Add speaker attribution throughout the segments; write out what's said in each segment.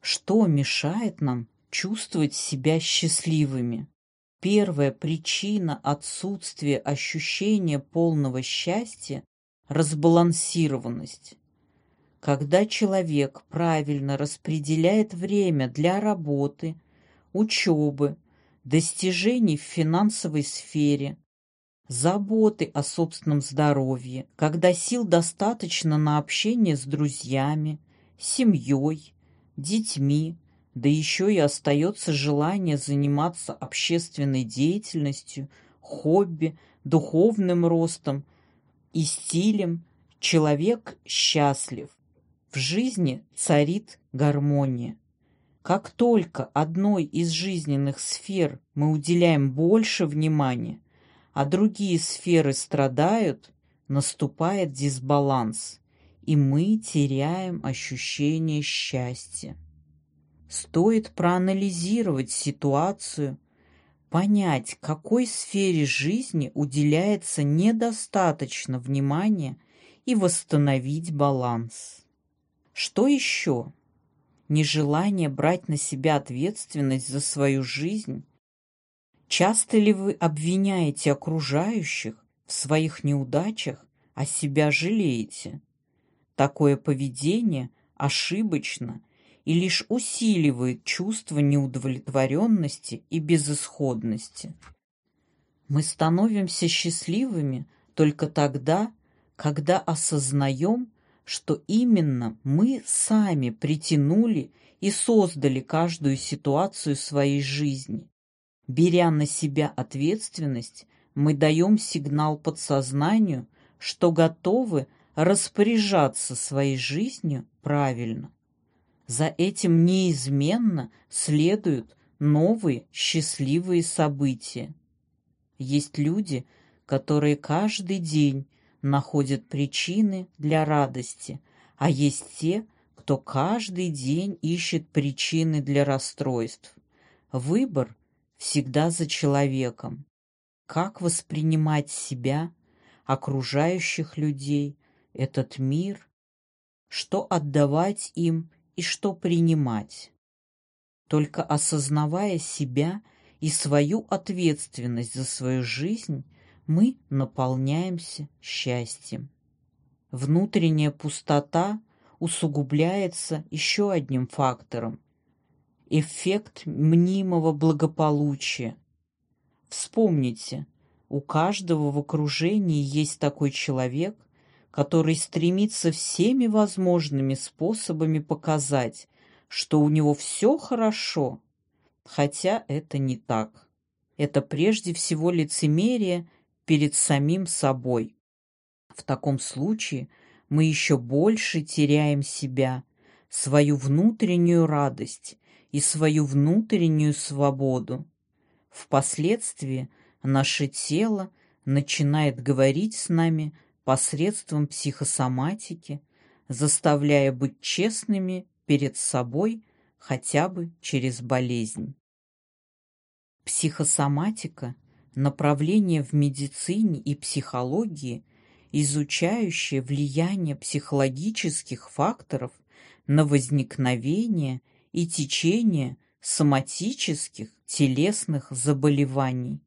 Speaker 1: Что мешает нам чувствовать себя счастливыми? Первая причина отсутствия ощущения полного счастья – разбалансированность. Когда человек правильно распределяет время для работы, учебы, достижений в финансовой сфере, заботы о собственном здоровье, когда сил достаточно на общение с друзьями, семьей, детьми, да еще и остается желание заниматься общественной деятельностью, хобби, духовным ростом и стилем, человек счастлив. В жизни царит гармония. Как только одной из жизненных сфер мы уделяем больше внимания, а другие сферы страдают, наступает дисбаланс, и мы теряем ощущение счастья. Стоит проанализировать ситуацию, понять, какой сфере жизни уделяется недостаточно внимания и восстановить баланс. Что еще? Нежелание брать на себя ответственность за свою жизнь? Часто ли вы обвиняете окружающих в своих неудачах, а себя жалеете? Такое поведение ошибочно и лишь усиливает чувство неудовлетворенности и безысходности. Мы становимся счастливыми только тогда, когда осознаем, что именно мы сами притянули и создали каждую ситуацию своей жизни. Беря на себя ответственность, мы даем сигнал подсознанию, что готовы распоряжаться своей жизнью правильно. За этим неизменно следуют новые счастливые события. Есть люди, которые каждый день находят причины для радости, а есть те, кто каждый день ищет причины для расстройств. Выбор всегда за человеком. Как воспринимать себя, окружающих людей, этот мир, что отдавать им и что принимать. Только осознавая себя и свою ответственность за свою жизнь, мы наполняемся счастьем. Внутренняя пустота усугубляется еще одним фактором – эффект мнимого благополучия. Вспомните, у каждого в окружении есть такой человек, который стремится всеми возможными способами показать, что у него все хорошо, хотя это не так. Это прежде всего лицемерие перед самим собой. В таком случае мы еще больше теряем себя, свою внутреннюю радость и свою внутреннюю свободу. Впоследствии наше тело начинает говорить с нами посредством психосоматики, заставляя быть честными перед собой хотя бы через болезнь. Психосоматика – направление в медицине и психологии, изучающее влияние психологических факторов на возникновение и течение соматических телесных заболеваний.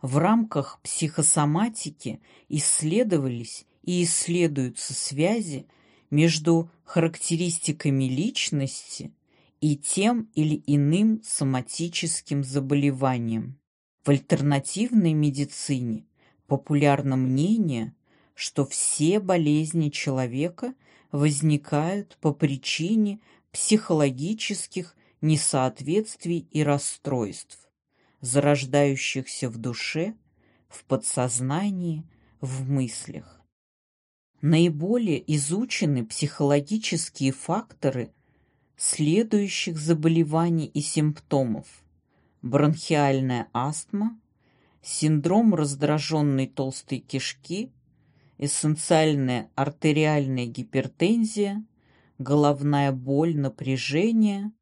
Speaker 1: В рамках психосоматики исследовались и исследуются связи между характеристиками личности и тем или иным соматическим заболеванием. В альтернативной медицине популярно мнение, что все болезни человека возникают по причине психологических несоответствий и расстройств зарождающихся в душе, в подсознании, в мыслях. Наиболее изучены психологические факторы следующих заболеваний и симптомов. Бронхиальная астма, синдром раздраженной толстой кишки, эссенциальная артериальная гипертензия, головная боль, напряжение,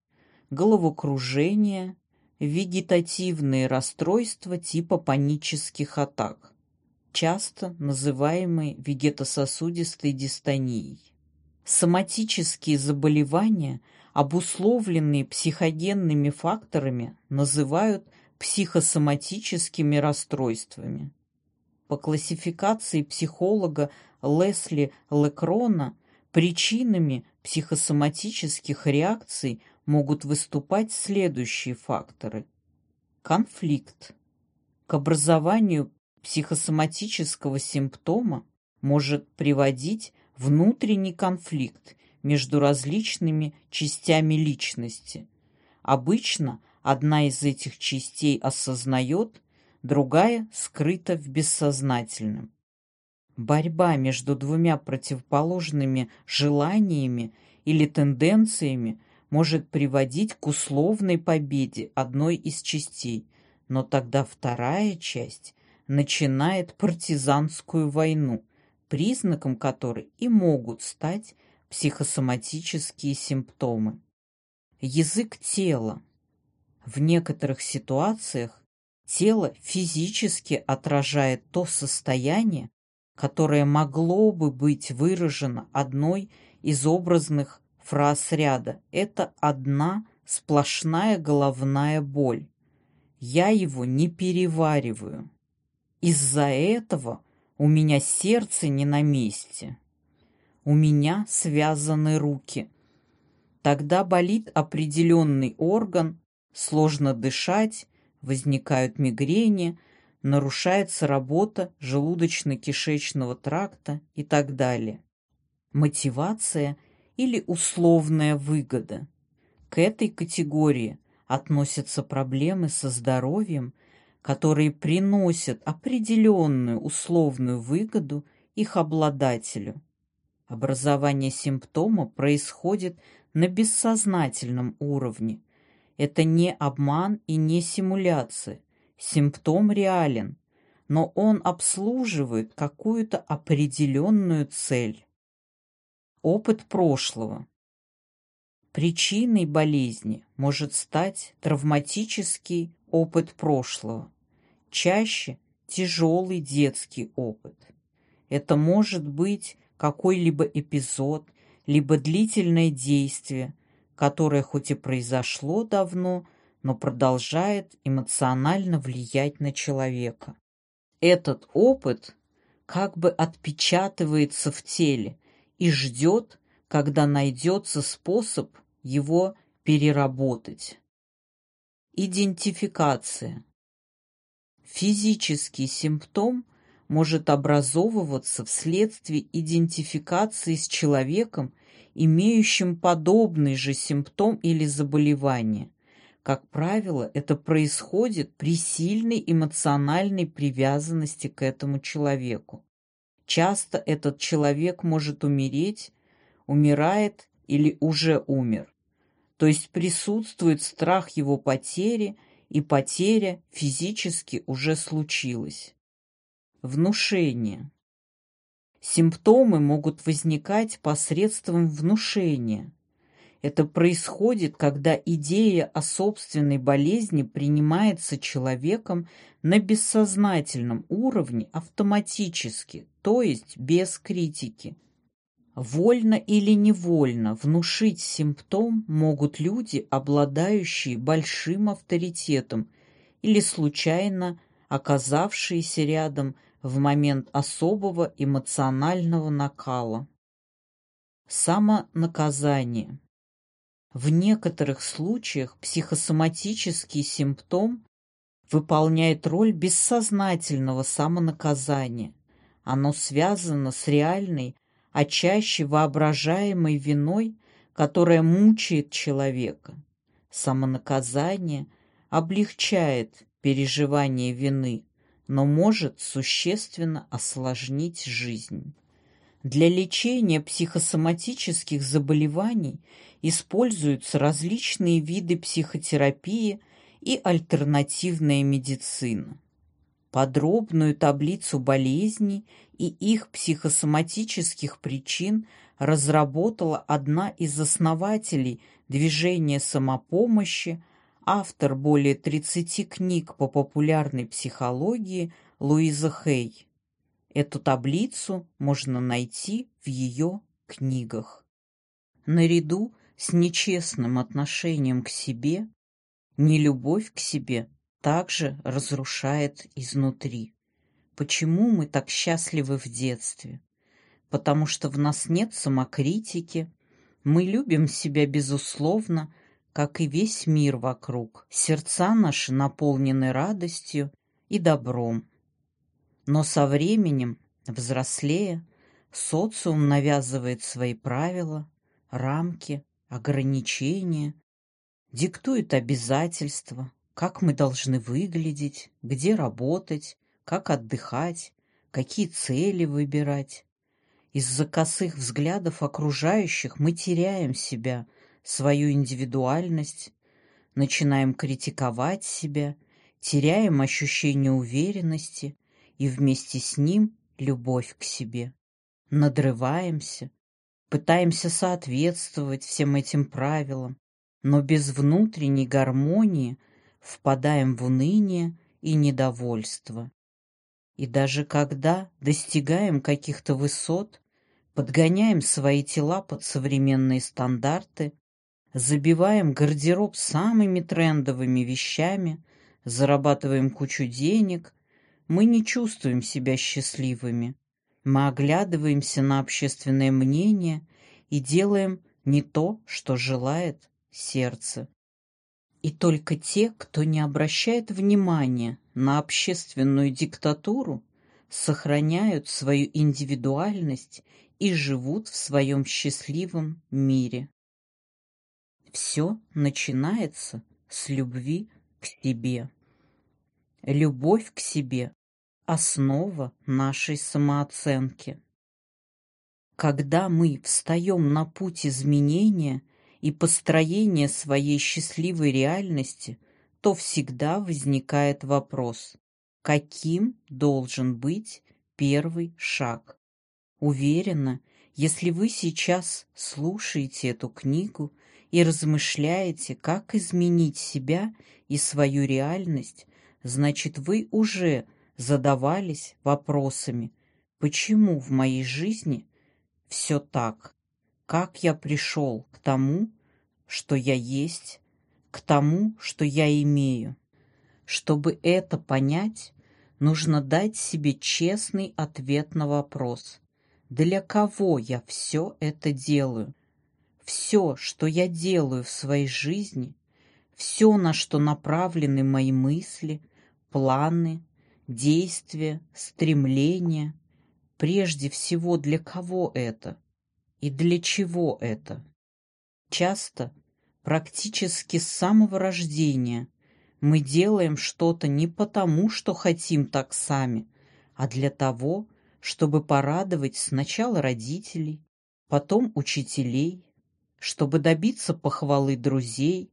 Speaker 1: головокружение, вегетативные расстройства типа панических атак, часто называемые вегетососудистой дистонией. Соматические заболевания обусловленные психогенными факторами, называют психосоматическими расстройствами. По классификации психолога Лесли Лекрона причинами психосоматических реакций могут выступать следующие факторы. Конфликт. К образованию психосоматического симптома может приводить внутренний конфликт между различными частями личности. Обычно одна из этих частей осознает, другая скрыта в бессознательном. Борьба между двумя противоположными желаниями или тенденциями может приводить к условной победе одной из частей, но тогда вторая часть начинает партизанскую войну, признаком которой и могут стать психосоматические симптомы. Язык тела. В некоторых ситуациях тело физически отражает то состояние, которое могло бы быть выражено одной из образных фраз ряда. Это одна сплошная головная боль. Я его не перевариваю. Из-за этого у меня сердце не на месте. У меня связаны руки. Тогда болит определенный орган, сложно дышать, возникают мигрени, нарушается работа желудочно-кишечного тракта и так далее. Мотивация или условная выгода. К этой категории относятся проблемы со здоровьем, которые приносят определенную условную выгоду их обладателю. Образование симптома происходит на бессознательном уровне. Это не обман и не симуляция. Симптом реален, но он обслуживает какую-то определенную цель. Опыт прошлого. Причиной болезни может стать травматический опыт прошлого, чаще тяжелый детский опыт. Это может быть какой-либо эпизод, либо длительное действие, которое хоть и произошло давно, но продолжает эмоционально влиять на человека. Этот опыт как бы отпечатывается в теле и ждет, когда найдется способ его переработать. Идентификация. Физический симптом может образовываться вследствие идентификации с человеком, имеющим подобный же симптом или заболевание. Как правило, это происходит при сильной эмоциональной привязанности к этому человеку. Часто этот человек может умереть, умирает или уже умер. То есть присутствует страх его потери, и потеря физически уже случилась. Внушение. Симптомы могут возникать посредством внушения. Это происходит, когда идея о собственной болезни принимается человеком на бессознательном уровне автоматически, то есть без критики. Вольно или невольно внушить симптом могут люди, обладающие большим авторитетом или случайно оказавшиеся рядом в момент особого эмоционального накала. Самонаказание. В некоторых случаях психосоматический симптом выполняет роль бессознательного самонаказания. Оно связано с реальной, а чаще воображаемой виной, которая мучает человека. Самонаказание облегчает переживание вины, но может существенно осложнить жизнь. Для лечения психосоматических заболеваний используются различные виды психотерапии и альтернативная медицина. Подробную таблицу болезней и их психосоматических причин разработала одна из основателей движения самопомощи – автор более 30 книг по популярной психологии Луиза Хей. Эту таблицу можно найти в ее книгах. Наряду с нечестным отношением к себе, нелюбовь к себе также разрушает изнутри. Почему мы так счастливы в детстве? Потому что в нас нет самокритики, мы любим себя безусловно, как и весь мир вокруг. Сердца наши наполнены радостью и добром. Но со временем, взрослея, социум навязывает свои правила, рамки, ограничения, диктует обязательства, как мы должны выглядеть, где работать, как отдыхать, какие цели выбирать. Из-за косых взглядов окружающих мы теряем себя, свою индивидуальность, начинаем критиковать себя, теряем ощущение уверенности и вместе с ним любовь к себе. Надрываемся, пытаемся соответствовать всем этим правилам, но без внутренней гармонии впадаем в уныние и недовольство. И даже когда достигаем каких-то высот, подгоняем свои тела под современные стандарты, забиваем гардероб самыми трендовыми вещами, зарабатываем кучу денег, мы не чувствуем себя счастливыми. Мы оглядываемся на общественное мнение и делаем не то, что желает сердце. И только те, кто не обращает внимания на общественную диктатуру, сохраняют свою индивидуальность и живут в своем счастливом мире. Все начинается с любви к себе. Любовь к себе – основа нашей самооценки. Когда мы встаем на путь изменения – и построения своей счастливой реальности, то всегда возникает вопрос, каким должен быть первый шаг. Уверена, если вы сейчас слушаете эту книгу и размышляете, как изменить себя и свою реальность, значит, вы уже задавались вопросами, почему в моей жизни все так, как я пришел к тому, что я есть, к тому, что я имею. Чтобы это понять, нужно дать себе честный ответ на вопрос, для кого я все это делаю. Все, что я делаю в своей жизни, все, на что направлены мои мысли, планы, действия, стремления, прежде всего для кого это и для чего это. Часто, практически с самого рождения, мы делаем что-то не потому, что хотим так сами, а для того, чтобы порадовать сначала родителей, потом учителей, чтобы добиться похвалы друзей,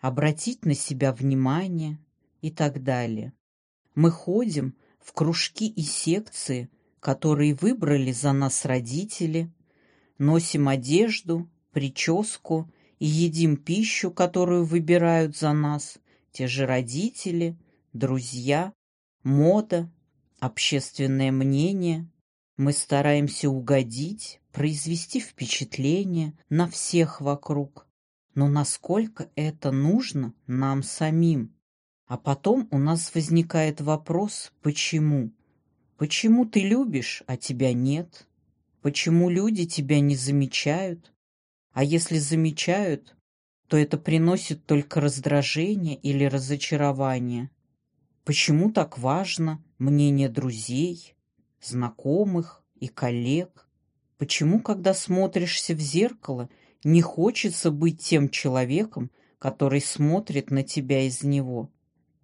Speaker 1: обратить на себя внимание и так далее. Мы ходим в кружки и секции, которые выбрали за нас родители, носим одежду, прическу и едим пищу, которую выбирают за нас те же родители, друзья, мода, общественное мнение. Мы стараемся угодить, произвести впечатление на всех вокруг. Но насколько это нужно нам самим? А потом у нас возникает вопрос «почему?». Почему ты любишь, а тебя нет? Почему люди тебя не замечают? А если замечают, то это приносит только раздражение или разочарование. Почему так важно мнение друзей, знакомых и коллег? Почему, когда смотришься в зеркало, не хочется быть тем человеком, который смотрит на тебя из него?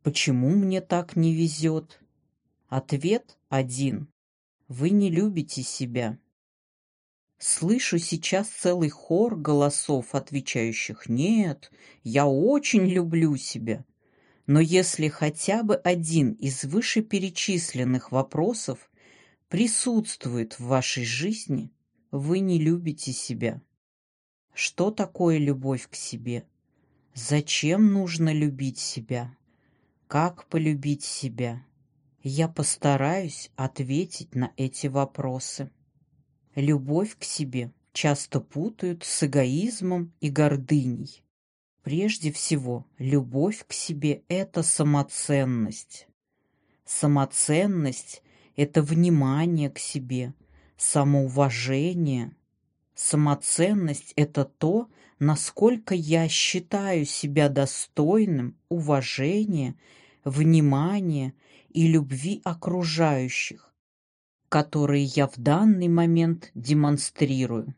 Speaker 1: Почему мне так не везет? Ответ один. Вы не любите себя. Слышу сейчас целый хор голосов, отвечающих «Нет, я очень люблю себя». Но если хотя бы один из вышеперечисленных вопросов присутствует в вашей жизни, вы не любите себя. Что такое любовь к себе? Зачем нужно любить себя? Как полюбить себя? Я постараюсь ответить на эти вопросы. Любовь к себе часто путают с эгоизмом и гордыней. Прежде всего, любовь к себе – это самоценность. Самоценность – это внимание к себе, самоуважение. Самоценность – это то, насколько я считаю себя достойным уважения, внимания и любви окружающих, которые я в данный момент демонстрирую.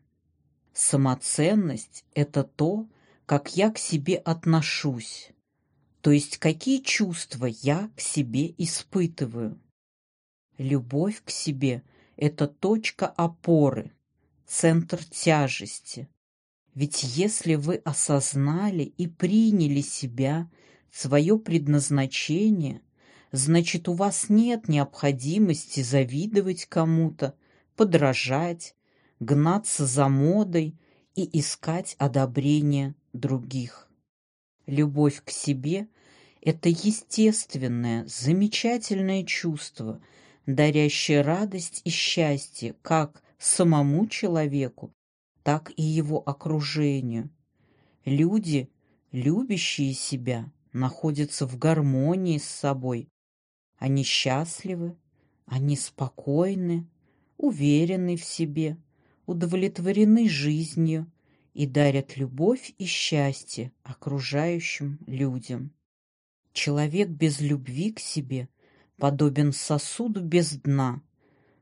Speaker 1: Самоценность – это то, как я к себе отношусь, то есть какие чувства я к себе испытываю. Любовь к себе – это точка опоры, центр тяжести. Ведь если вы осознали и приняли себя, свое предназначение, значит, у вас нет необходимости завидовать кому-то, подражать, гнаться за модой и искать одобрение других. Любовь к себе – это естественное, замечательное чувство, дарящее радость и счастье как самому человеку, так и его окружению. Люди, любящие себя, находятся в гармонии с собой. Они счастливы, они спокойны, уверены в себе, удовлетворены жизнью и дарят любовь и счастье окружающим людям. Человек без любви к себе подобен сосуду без дна.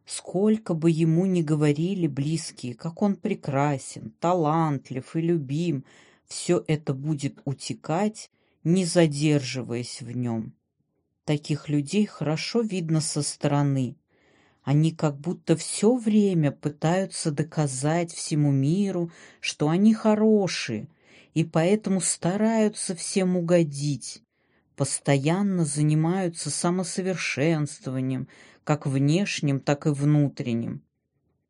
Speaker 1: Сколько бы ему ни говорили близкие, как он прекрасен, талантлив и любим, все это будет утекать, не задерживаясь в нем. Таких людей хорошо видно со стороны, они как будто все время пытаются доказать всему миру, что они хорошие, и поэтому стараются всем угодить. Постоянно занимаются самосовершенствованием, как внешним, так и внутренним.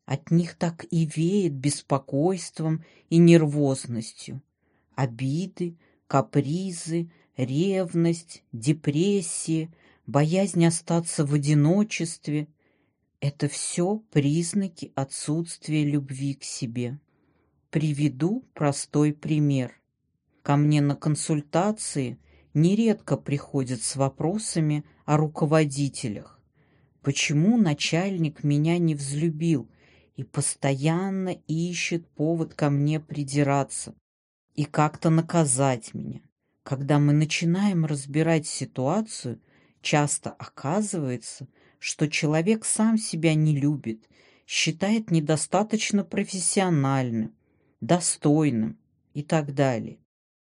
Speaker 1: От них так и веет беспокойством и нервозностью. Обиды, капризы, ревность, депрессия, боязнь остаться в одиночестве — это все признаки отсутствия любви к себе. Приведу простой пример. Ко мне на консультации нередко приходят с вопросами о руководителях. Почему начальник меня не взлюбил и постоянно ищет повод ко мне придираться и как-то наказать меня? Когда мы начинаем разбирать ситуацию, часто оказывается, что человек сам себя не любит, считает недостаточно профессиональным, достойным и так далее.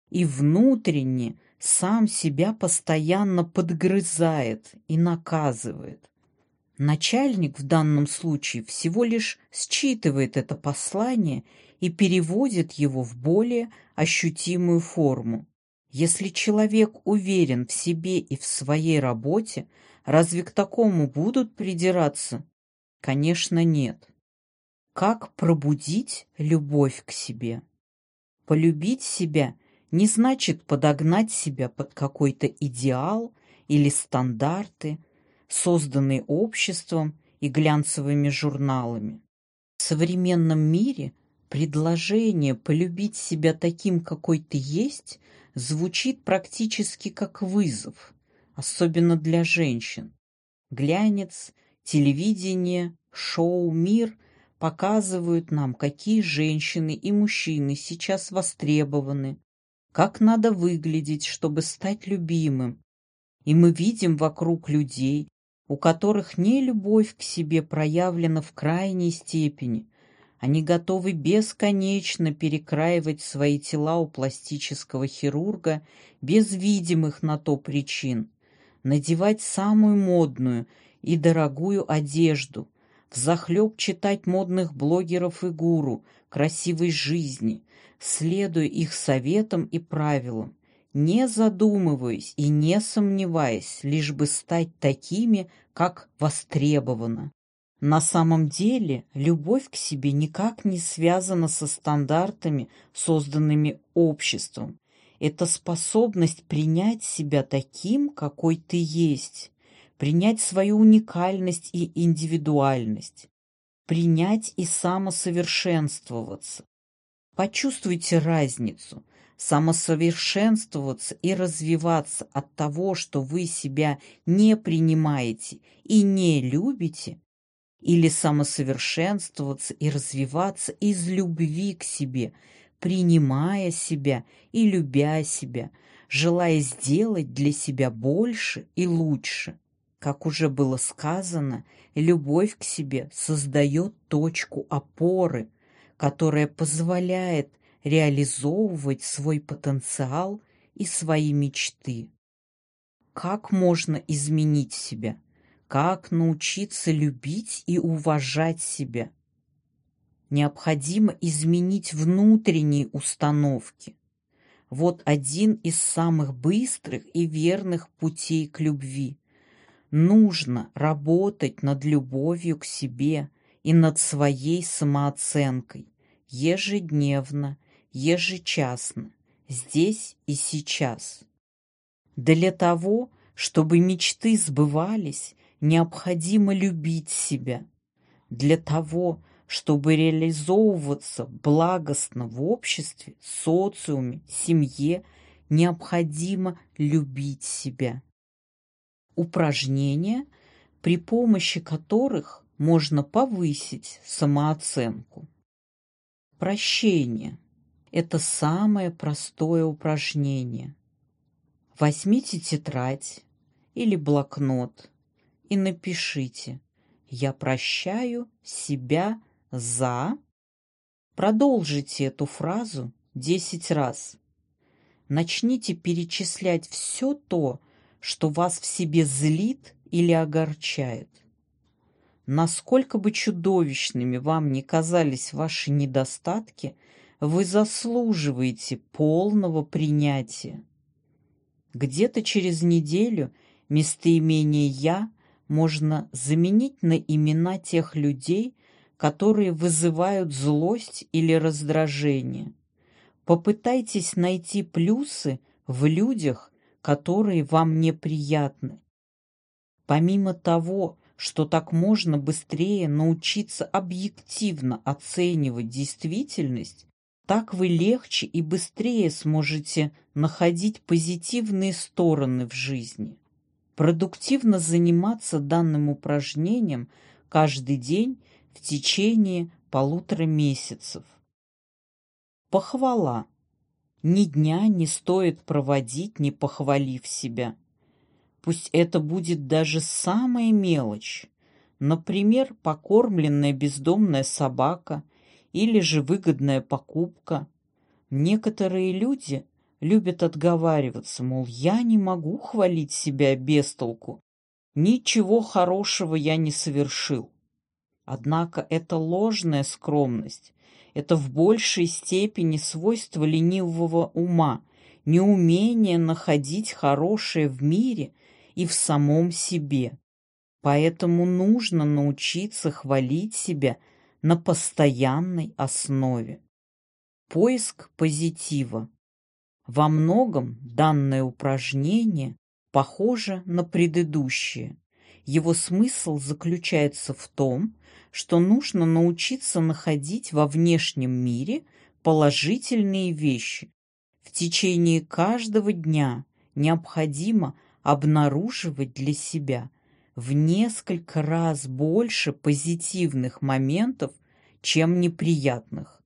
Speaker 1: И внутренне сам себя постоянно подгрызает и наказывает. Начальник в данном случае всего лишь считывает это послание и переводит его в более ощутимую форму. Если человек уверен в себе и в своей работе, Разве к такому будут придираться? Конечно, нет. Как пробудить любовь к себе? Полюбить себя не значит подогнать себя под какой-то идеал или стандарты, созданные обществом и глянцевыми журналами. В современном мире предложение полюбить себя таким, какой ты есть, звучит практически как вызов особенно для женщин. Глянец, телевидение, шоу «Мир» показывают нам, какие женщины и мужчины сейчас востребованы, как надо выглядеть, чтобы стать любимым. И мы видим вокруг людей, у которых не любовь к себе проявлена в крайней степени. Они готовы бесконечно перекраивать свои тела у пластического хирурга без видимых на то причин надевать самую модную и дорогую одежду, взахлеб читать модных блогеров и гуру красивой жизни, следуя их советам и правилам, не задумываясь и не сомневаясь, лишь бы стать такими, как востребовано. На самом деле любовь к себе никак не связана со стандартами, созданными обществом, это способность принять себя таким, какой ты есть, принять свою уникальность и индивидуальность. принять и самосовершенствоваться. Почувствуйте разницу. Самосовершенствоваться и развиваться от того, что вы себя не принимаете и не любите, или самосовершенствоваться и развиваться из любви к себе, принимая себя и любя себя, желая сделать для себя больше и лучше. Как уже было сказано, любовь к себе создает точку опоры, которая позволяет реализовывать свой потенциал и свои мечты. Как можно изменить себя? Как научиться любить и уважать себя? Необходимо изменить внутренние установки. Вот один из самых быстрых и верных путей к любви. Нужно работать над любовью к себе и над своей самооценкой ежедневно, ежечасно, здесь и сейчас. Для того, чтобы мечты сбывались, необходимо любить себя. Для того, чтобы реализовываться благостно в обществе, социуме, семье, необходимо любить себя. Упражнения, при помощи которых можно повысить самооценку. Прощение – это самое простое упражнение. Возьмите тетрадь или блокнот и напишите «Я прощаю себя за...» Продолжите эту фразу 10 раз. Начните перечислять все то, что вас в себе злит или огорчает. Насколько бы чудовищными вам ни казались ваши недостатки, вы заслуживаете полного принятия. Где-то через неделю местоимение «я» можно заменить на имена тех людей, которые вызывают злость или раздражение. Попытайтесь найти плюсы в людях, которые вам неприятны. Помимо того, что так можно быстрее научиться объективно оценивать действительность, так вы легче и быстрее сможете находить позитивные стороны в жизни. Продуктивно заниматься данным упражнением каждый день в течение полутора месяцев. Похвала. Ни дня не стоит проводить, не похвалив себя. Пусть это будет даже самая мелочь. Например, покормленная бездомная собака или же выгодная покупка. Некоторые люди любят отговариваться, мол, я не могу хвалить себя без толку. Ничего хорошего я не совершил. Однако это ложная скромность. Это в большей степени свойство ленивого ума, неумение находить хорошее в мире и в самом себе. Поэтому нужно научиться хвалить себя на постоянной основе. Поиск позитива. Во многом данное упражнение похоже на предыдущее. Его смысл заключается в том, что нужно научиться находить во внешнем мире положительные вещи. В течение каждого дня необходимо обнаруживать для себя в несколько раз больше позитивных моментов, чем неприятных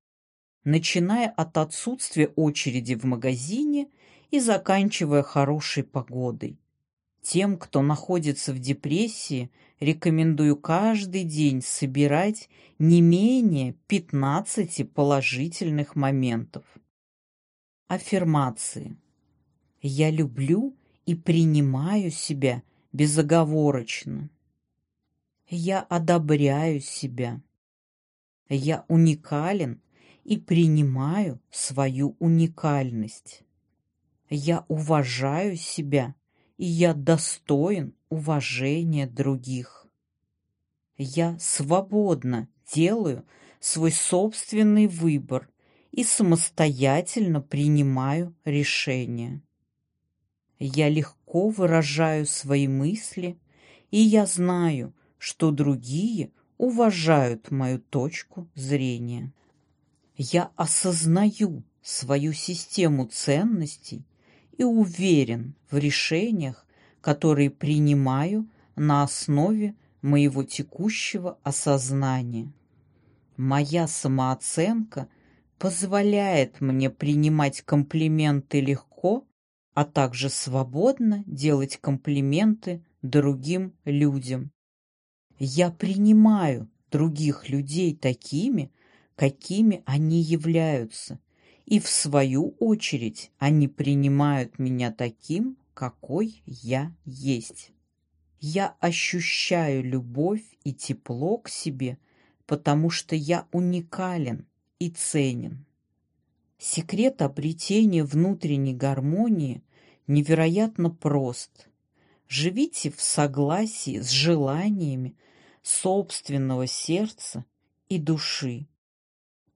Speaker 1: начиная от отсутствия очереди в магазине и заканчивая хорошей погодой. Тем, кто находится в депрессии, рекомендую каждый день собирать не менее 15 положительных моментов. Аффирмации. Я люблю и принимаю себя безоговорочно. Я одобряю себя. Я уникален и принимаю свою уникальность. Я уважаю себя, и я достоин уважения других. Я свободно делаю свой собственный выбор и самостоятельно принимаю решения. Я легко выражаю свои мысли, и я знаю, что другие уважают мою точку зрения. Я осознаю свою систему ценностей и уверен в решениях, которые принимаю на основе моего текущего осознания. Моя самооценка позволяет мне принимать комплименты легко, а также свободно делать комплименты другим людям. Я принимаю других людей такими, какими они являются, и в свою очередь они принимают меня таким, какой я есть. Я ощущаю любовь и тепло к себе, потому что я уникален и ценен. Секрет обретения внутренней гармонии невероятно прост. Живите в согласии с желаниями собственного сердца и души.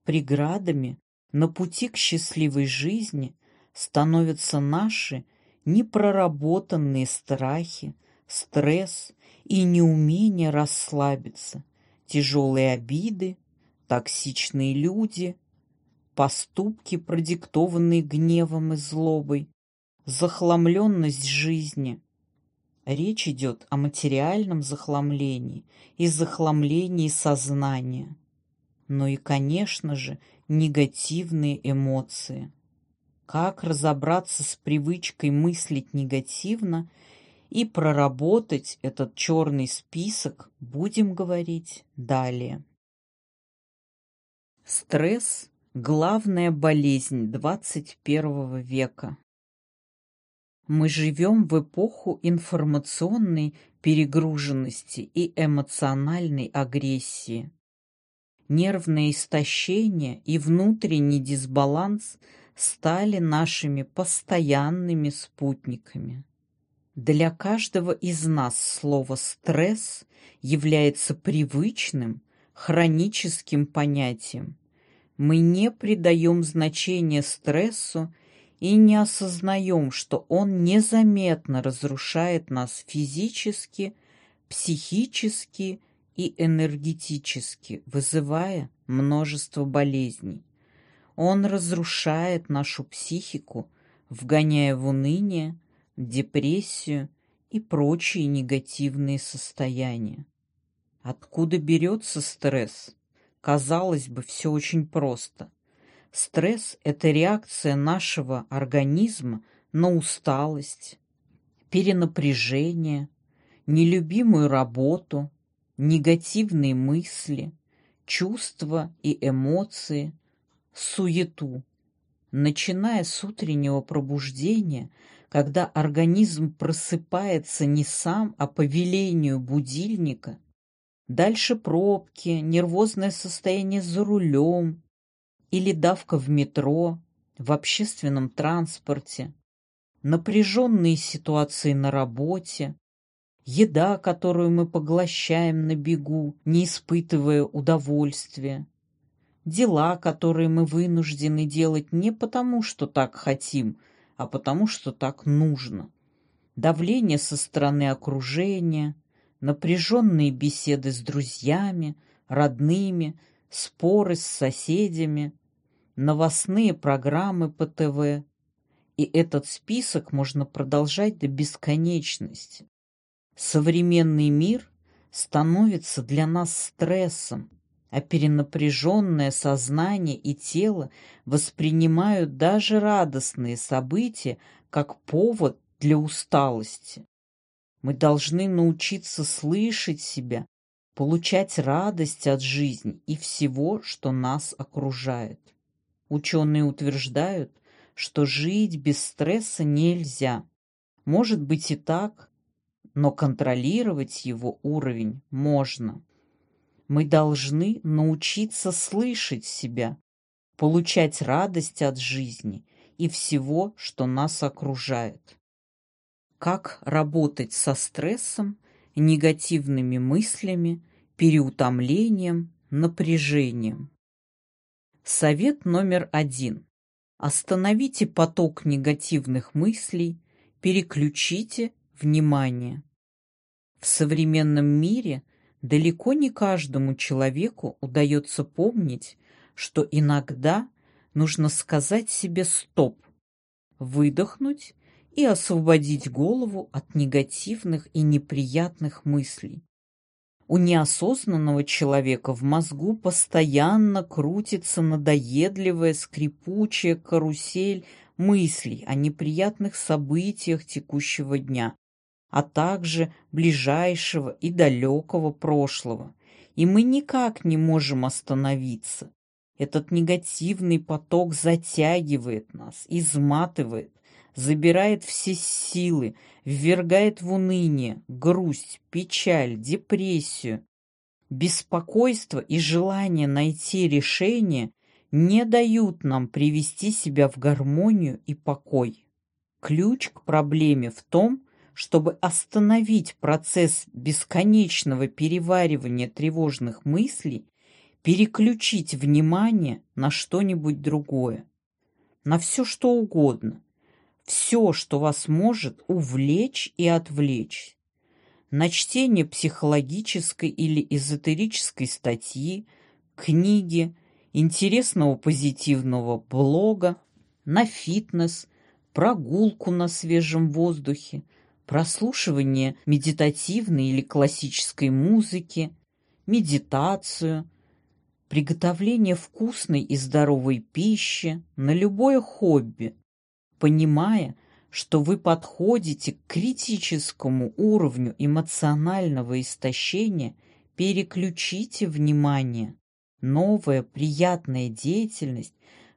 Speaker 1: Преградами на пути к счастливой жизни становятся наши непроработанные страхи, стресс и неумение расслабиться, тяжелые обиды, токсичные люди, поступки, продиктованные гневом и злобой, захламленность жизни. Речь идет о материальном захламлении и захламлении сознания. Но и, конечно же, негативные эмоции. Как разобраться с привычкой мыслить негативно и проработать этот черный список, будем говорить далее. Стресс – главная болезнь 21 века. Мы живем в эпоху информационной перегруженности и эмоциональной агрессии. Нервное истощение и внутренний дисбаланс стали нашими постоянными спутниками. Для каждого из нас слово «стресс» является привычным, хроническим понятием. Мы не придаем значения стрессу и не осознаем, что он незаметно разрушает нас физически, психически и энергетически, вызывая множество болезней. Он разрушает нашу психику, вгоняя в уныние, депрессию и прочие негативные состояния. Откуда берется стресс? Казалось бы, все очень просто. Стресс – это реакция нашего организма на усталость, перенапряжение, нелюбимую работу, негативные мысли, чувства и эмоции, суету. Начиная с утреннего пробуждения – когда организм просыпается не сам, а по велению будильника. Дальше пробки, нервозное состояние за рулем или давка в метро, в общественном транспорте, напряженные ситуации на работе, еда, которую мы поглощаем на бегу, не испытывая удовольствия, дела, которые мы вынуждены делать не потому, что так хотим, а потому что так нужно. Давление со стороны окружения, напряженные беседы с друзьями, родными, споры с соседями, новостные программы по ТВ. И этот список можно продолжать до бесконечности. Современный мир становится для нас стрессом, а перенапряженное сознание и тело воспринимают даже радостные события как повод для усталости. Мы должны научиться слышать себя, получать радость от жизни и всего, что нас окружает. Ученые утверждают, что жить без стресса нельзя. Может быть и так, но контролировать его уровень можно. Мы должны научиться слышать себя, получать радость от жизни и всего, что нас окружает. Как работать со стрессом, негативными мыслями, переутомлением, напряжением. Совет номер один. Остановите поток негативных мыслей, переключите внимание. В современном мире – Далеко не каждому человеку удается помнить, что иногда нужно сказать себе «стоп», выдохнуть и освободить голову от негативных и неприятных мыслей. У неосознанного человека в мозгу постоянно крутится надоедливая скрипучая карусель мыслей о неприятных событиях текущего дня, а также ближайшего и далекого прошлого. И мы никак не можем остановиться. Этот негативный поток затягивает нас, изматывает, забирает все силы, ввергает в уныние, грусть, печаль, депрессию. Беспокойство и желание найти решение не дают нам привести себя в гармонию и покой. Ключ к проблеме в том, чтобы остановить процесс бесконечного переваривания тревожных мыслей, переключить внимание на что-нибудь другое, на все что угодно, все, что вас может увлечь и отвлечь. На чтение психологической или эзотерической статьи, книги, интересного позитивного блога, на фитнес, прогулку на свежем воздухе, прослушивание медитативной или классической музыки, медитацию, приготовление вкусной и здоровой пищи, на любое хобби, понимая, что вы подходите к критическому уровню эмоционального истощения, переключите внимание. Новая приятная деятельность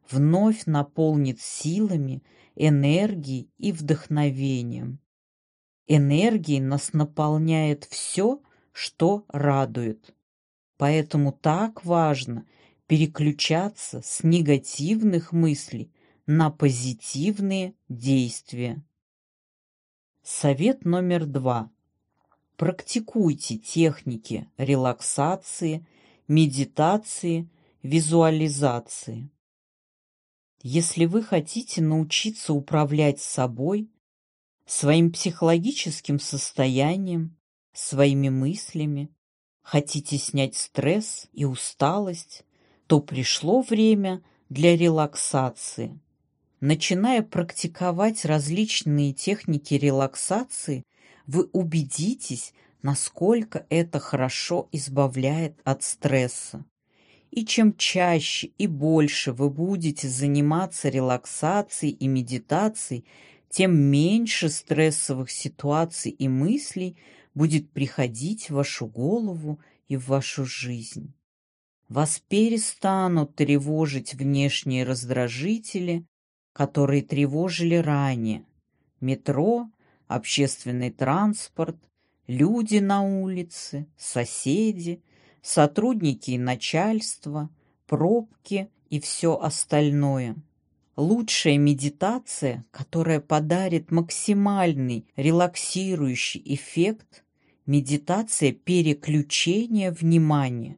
Speaker 1: вновь наполнит силами, энергией и вдохновением. Энергией нас наполняет все, что радует. Поэтому так важно переключаться с негативных мыслей на позитивные действия. Совет номер два. Практикуйте техники релаксации, медитации, визуализации. Если вы хотите научиться управлять собой, своим психологическим состоянием, своими мыслями, хотите снять стресс и усталость, то пришло время для релаксации. Начиная практиковать различные техники релаксации, вы убедитесь, насколько это хорошо избавляет от стресса. И чем чаще и больше вы будете заниматься релаксацией и медитацией, тем меньше стрессовых ситуаций и мыслей будет приходить в вашу голову и в вашу жизнь. Вас перестанут тревожить внешние раздражители, которые тревожили ранее. Метро, общественный транспорт, люди на улице, соседи, сотрудники и начальство, пробки и все остальное. Лучшая медитация, которая подарит максимальный релаксирующий эффект, медитация переключения внимания.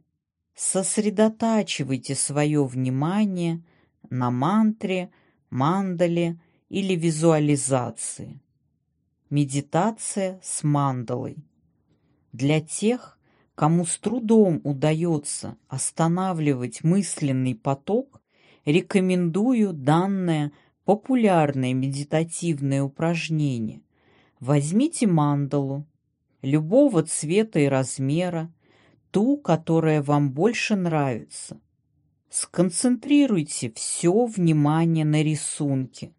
Speaker 1: Сосредотачивайте свое внимание на мантре, мандале или визуализации. Медитация с мандалой. Для тех, кому с трудом удается останавливать мысленный поток, рекомендую данное популярное медитативное упражнение. Возьмите мандалу любого цвета и размера, ту, которая вам больше нравится – Сконцентрируйте все внимание на рисунке.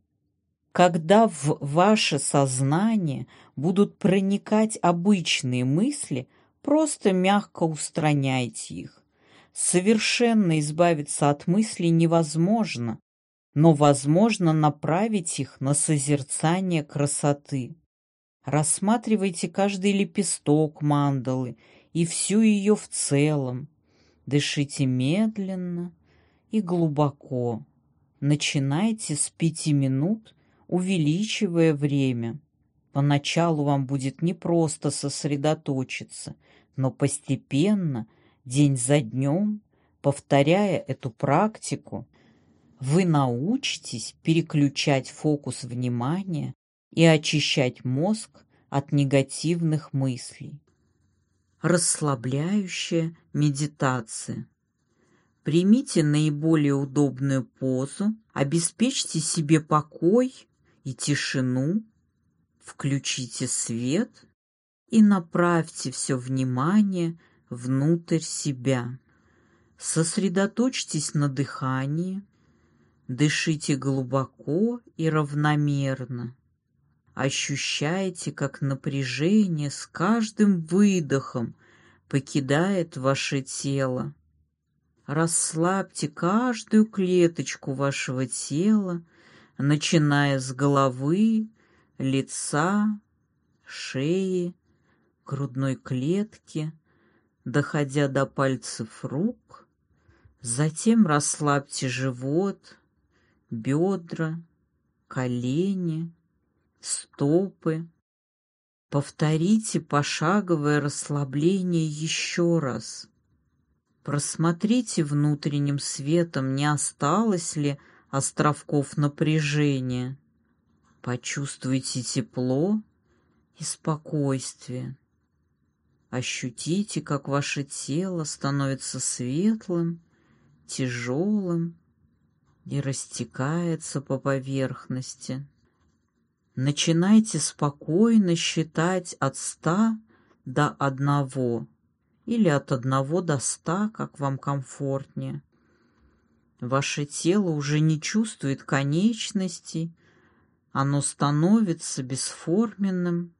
Speaker 1: Когда в ваше сознание будут проникать обычные мысли, просто мягко устраняйте их. Совершенно избавиться от мыслей невозможно, но возможно направить их на созерцание красоты. Рассматривайте каждый лепесток мандалы и всю ее в целом. Дышите медленно, и глубоко. Начинайте с пяти минут, увеличивая время. Поначалу вам будет непросто сосредоточиться, но постепенно, день за днем, повторяя эту практику, вы научитесь переключать фокус внимания и очищать мозг от негативных мыслей. Расслабляющая медитация. Примите наиболее удобную позу, обеспечьте себе покой и тишину, включите свет и направьте все внимание внутрь себя. Сосредоточьтесь на дыхании, дышите глубоко и равномерно. Ощущайте, как напряжение с каждым выдохом покидает ваше тело. Расслабьте каждую клеточку вашего тела, начиная с головы, лица, шеи, грудной клетки, доходя до пальцев рук. Затем расслабьте живот, бедра, колени, стопы. Повторите пошаговое расслабление еще раз. Просмотрите внутренним светом, не осталось ли островков напряжения. Почувствуйте тепло и спокойствие. Ощутите, как ваше тело становится светлым, тяжелым и растекается по поверхности. Начинайте спокойно считать от ста до одного или от одного до ста, как вам комфортнее. Ваше тело уже не чувствует конечностей, оно становится бесформенным.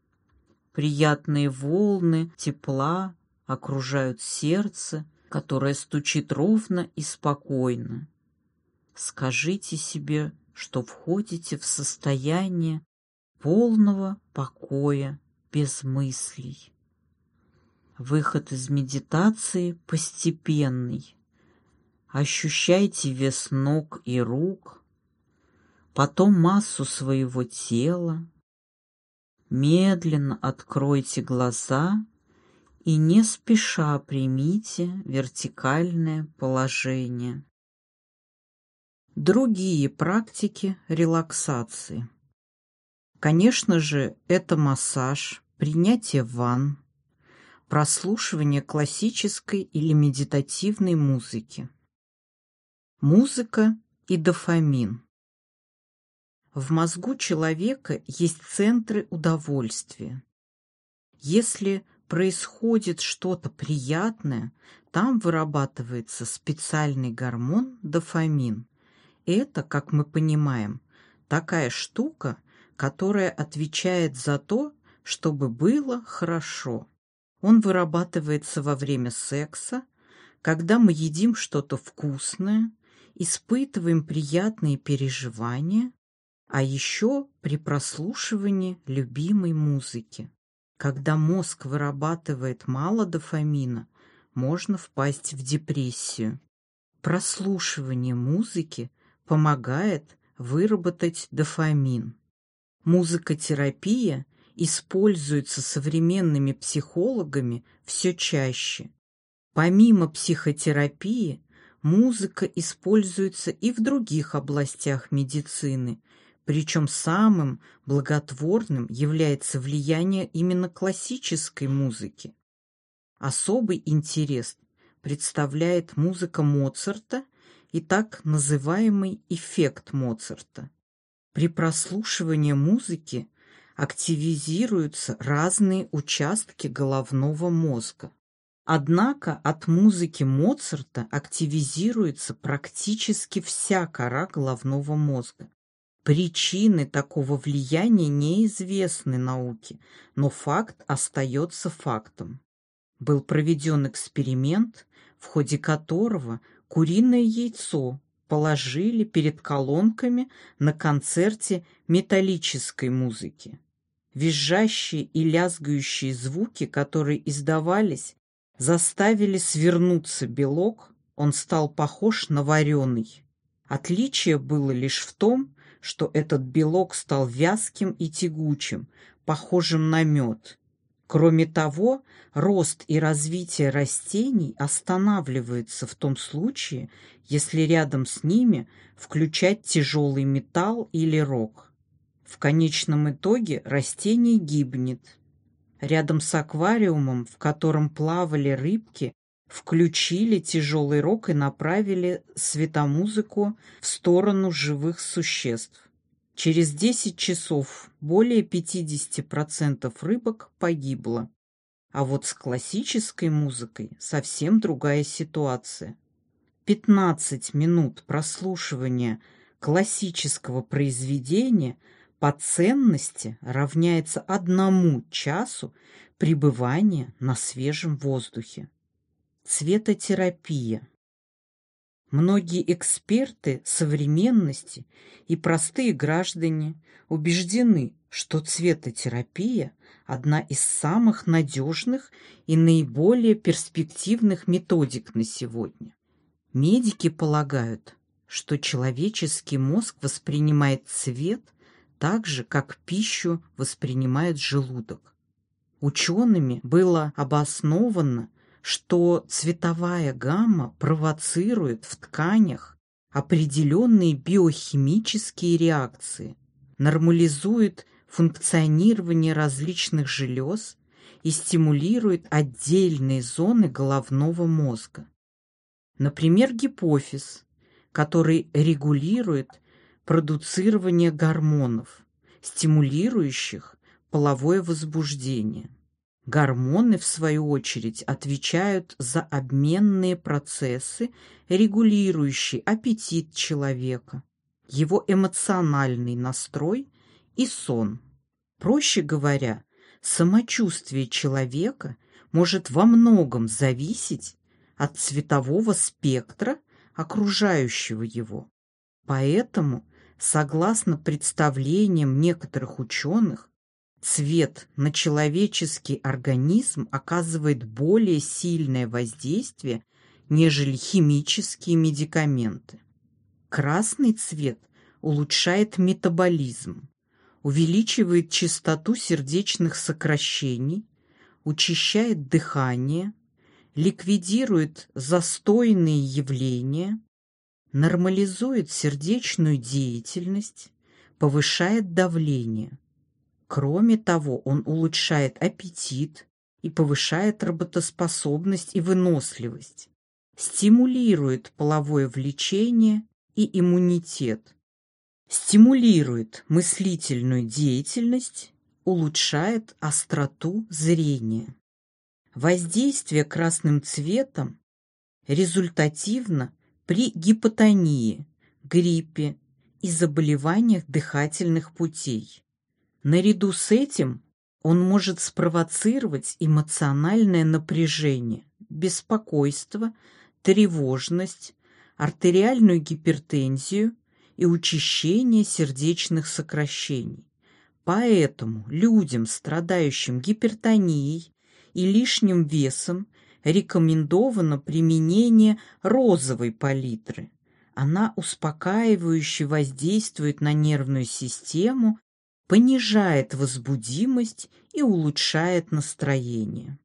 Speaker 1: Приятные волны тепла окружают сердце, которое стучит ровно и спокойно. Скажите себе, что входите в состояние полного покоя без мыслей. Выход из медитации постепенный. Ощущайте вес ног и рук, потом массу своего тела. Медленно откройте глаза и не спеша примите вертикальное положение. Другие практики релаксации. Конечно же, это массаж, принятие ванн, Прослушивание классической или медитативной музыки. Музыка и дофамин. В мозгу человека есть центры удовольствия. Если происходит что-то приятное, там вырабатывается специальный гормон дофамин. Это, как мы понимаем, такая штука, которая отвечает за то, чтобы было хорошо. Он вырабатывается во время секса, когда мы едим что-то вкусное, испытываем приятные переживания, а еще при прослушивании любимой музыки. Когда мозг вырабатывает мало дофамина, можно впасть в депрессию. Прослушивание музыки помогает выработать дофамин. Музыкотерапия используется современными психологами все чаще. Помимо психотерапии, музыка используется и в других областях медицины, причем самым благотворным является влияние именно классической музыки. Особый интерес представляет музыка Моцарта и так называемый эффект Моцарта. При прослушивании музыки активизируются разные участки головного мозга. Однако от музыки Моцарта активизируется практически вся кора головного мозга. Причины такого влияния неизвестны науке, но факт остается фактом. Был проведен эксперимент, в ходе которого куриное яйцо положили перед колонками на концерте металлической музыки. Визжащие и лязгающие звуки, которые издавались, заставили свернуться белок, он стал похож на вареный. Отличие было лишь в том, что этот белок стал вязким и тягучим, похожим на мед. Кроме того, рост и развитие растений останавливается в том случае, если рядом с ними включать тяжелый металл или рог. В конечном итоге растение гибнет. Рядом с аквариумом, в котором плавали рыбки, включили тяжелый рок и направили светомузыку в сторону живых существ. Через 10 часов более 50% рыбок погибло. А вот с классической музыкой совсем другая ситуация. 15 минут прослушивания классического произведения по ценности равняется одному часу пребывания на свежем воздухе. Цветотерапия. Многие эксперты современности и простые граждане убеждены, что цветотерапия – одна из самых надежных и наиболее перспективных методик на сегодня. Медики полагают, что человеческий мозг воспринимает цвет так же, как пищу воспринимает желудок. Учеными было обосновано, что цветовая гамма провоцирует в тканях определенные биохимические реакции, нормализует функционирование различных желез и стимулирует отдельные зоны головного мозга. Например, гипофиз, который регулирует продуцирование гормонов, стимулирующих половое возбуждение. Гормоны, в свою очередь, отвечают за обменные процессы, регулирующие аппетит человека, его эмоциональный настрой и сон. Проще говоря, самочувствие человека может во многом зависеть от цветового спектра окружающего его. Поэтому, согласно представлениям некоторых ученых, цвет на человеческий организм оказывает более сильное воздействие, нежели химические медикаменты. Красный цвет улучшает метаболизм, увеличивает частоту сердечных сокращений, учащает дыхание, ликвидирует застойные явления, нормализует сердечную деятельность, повышает давление. Кроме того, он улучшает аппетит и повышает работоспособность и выносливость, стимулирует половое влечение и иммунитет, стимулирует мыслительную деятельность, улучшает остроту зрения. Воздействие красным цветом результативно при гипотонии, гриппе и заболеваниях дыхательных путей. Наряду с этим он может спровоцировать эмоциональное напряжение, беспокойство, тревожность, артериальную гипертензию и учащение сердечных сокращений. Поэтому людям, страдающим гипертонией и лишним весом, рекомендовано применение розовой палитры. Она успокаивающе воздействует на нервную систему понижает возбудимость и улучшает настроение.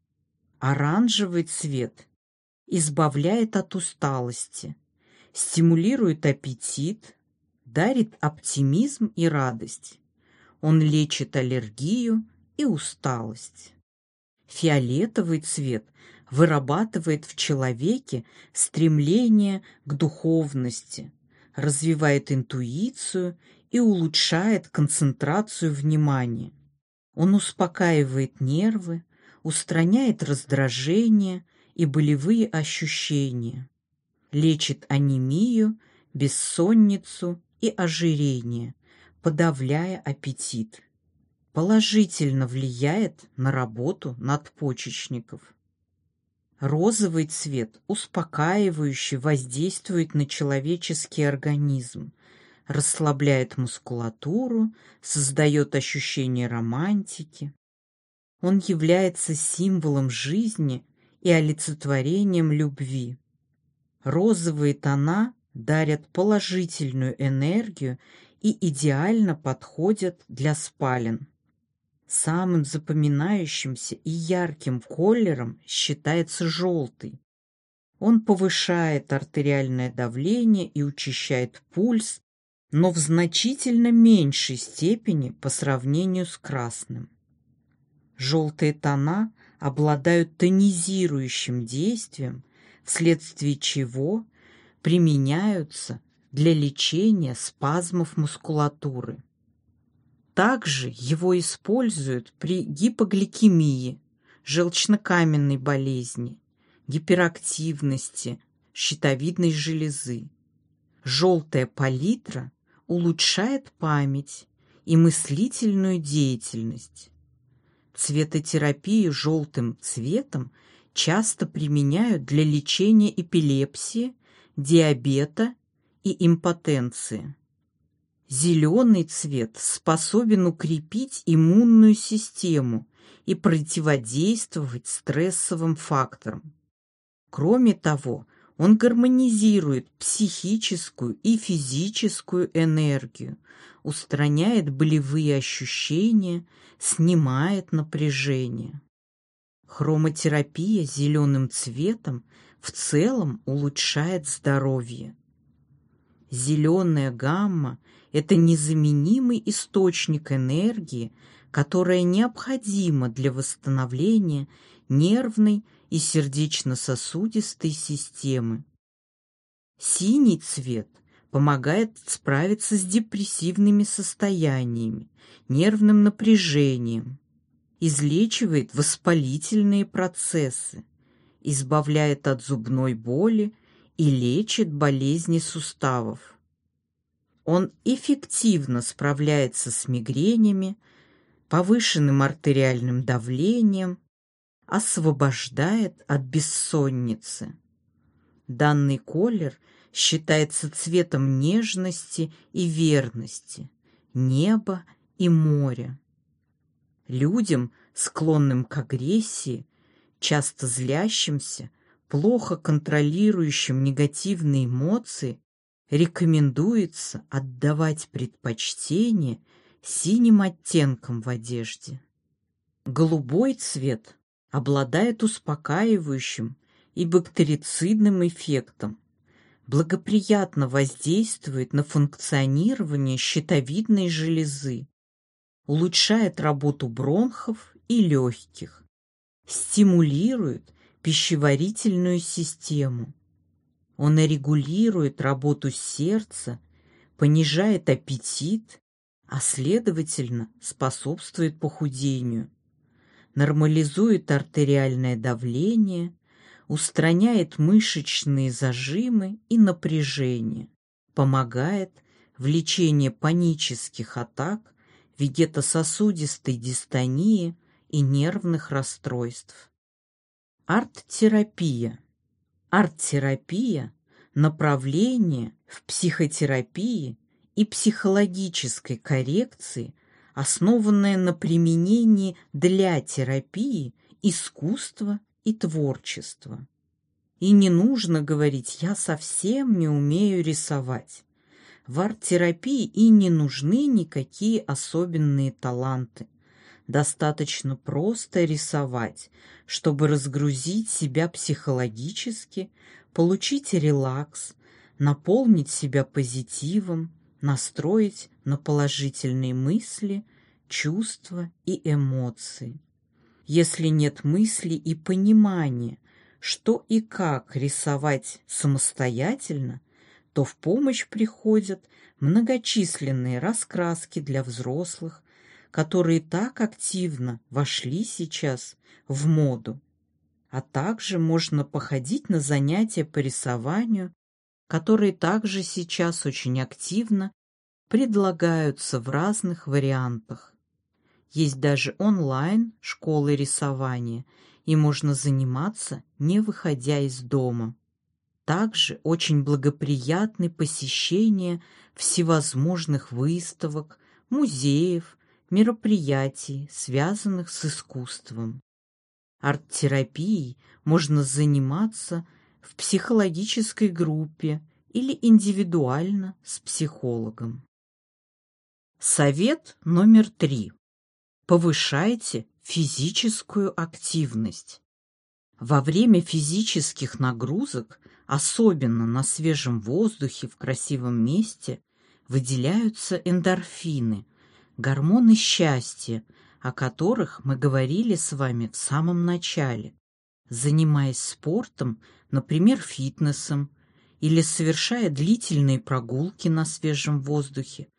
Speaker 1: Оранжевый цвет избавляет от усталости, стимулирует аппетит, дарит оптимизм и радость. Он лечит аллергию и усталость. Фиолетовый цвет вырабатывает в человеке стремление к духовности, развивает интуицию и улучшает концентрацию внимания. Он успокаивает нервы, устраняет раздражение и болевые ощущения, лечит анемию, бессонницу и ожирение, подавляя аппетит. Положительно влияет на работу надпочечников. Розовый цвет успокаивающе воздействует на человеческий организм, расслабляет мускулатуру, создает ощущение романтики. Он является символом жизни и олицетворением любви. Розовые тона дарят положительную энергию и идеально подходят для спален. Самым запоминающимся и ярким колером считается желтый. Он повышает артериальное давление и учащает пульс, но в значительно меньшей степени по сравнению с красным. Желтые тона обладают тонизирующим действием, вследствие чего применяются для лечения спазмов мускулатуры. Также его используют при гипогликемии, желчнокаменной болезни, гиперактивности, щитовидной железы. Желтая палитра улучшает память и мыслительную деятельность. Цветотерапию желтым цветом часто применяют для лечения эпилепсии, диабета и импотенции. Зеленый цвет способен укрепить иммунную систему и противодействовать стрессовым факторам. Кроме того, он гармонизирует психическую и физическую энергию, устраняет болевые ощущения, снимает напряжение. Хромотерапия зеленым цветом в целом улучшает здоровье. Зеленая гамма – это незаменимый источник энергии, которая необходима для восстановления нервной и сердечно-сосудистой системы. Синий цвет помогает справиться с депрессивными состояниями, нервным напряжением, излечивает воспалительные процессы, избавляет от зубной боли и лечит болезни суставов. Он эффективно справляется с мигренями, повышенным артериальным давлением, освобождает от бессонницы. Данный колер считается цветом нежности и верности, неба и моря. Людям, склонным к агрессии, часто злящимся, плохо контролирующим негативные эмоции, рекомендуется отдавать предпочтение синим оттенкам в одежде. Голубой цвет обладает успокаивающим и бактерицидным эффектом, благоприятно воздействует на функционирование щитовидной железы, улучшает работу бронхов и легких, стимулирует пищеварительную систему. Он регулирует работу сердца, понижает аппетит, а следовательно способствует похудению нормализует артериальное давление, устраняет мышечные зажимы и напряжение, помогает в лечении панических атак, вегетососудистой дистонии и нервных расстройств. Арт-терапия. Арт-терапия – направление в психотерапии и психологической коррекции – основанное на применении для терапии искусства и творчества. И не нужно говорить «я совсем не умею рисовать». В арт-терапии и не нужны никакие особенные таланты. Достаточно просто рисовать, чтобы разгрузить себя психологически, получить релакс, наполнить себя позитивом, настроить на положительные мысли, чувства и эмоции. Если нет мысли и понимания, что и как рисовать самостоятельно, то в помощь приходят многочисленные раскраски для взрослых, которые так активно вошли сейчас в моду. А также можно походить на занятия по рисованию которые также сейчас очень активно предлагаются в разных вариантах. Есть даже онлайн школы рисования, и можно заниматься, не выходя из дома. Также очень благоприятны посещения всевозможных выставок, музеев, мероприятий, связанных с искусством. Арт-терапией можно заниматься в психологической группе или индивидуально с психологом. Совет номер три. Повышайте физическую активность. Во время физических нагрузок, особенно на свежем воздухе в красивом месте, выделяются эндорфины, гормоны счастья, о которых мы говорили с вами в самом начале. Занимаясь спортом, например, фитнесом, или совершая длительные прогулки на свежем воздухе,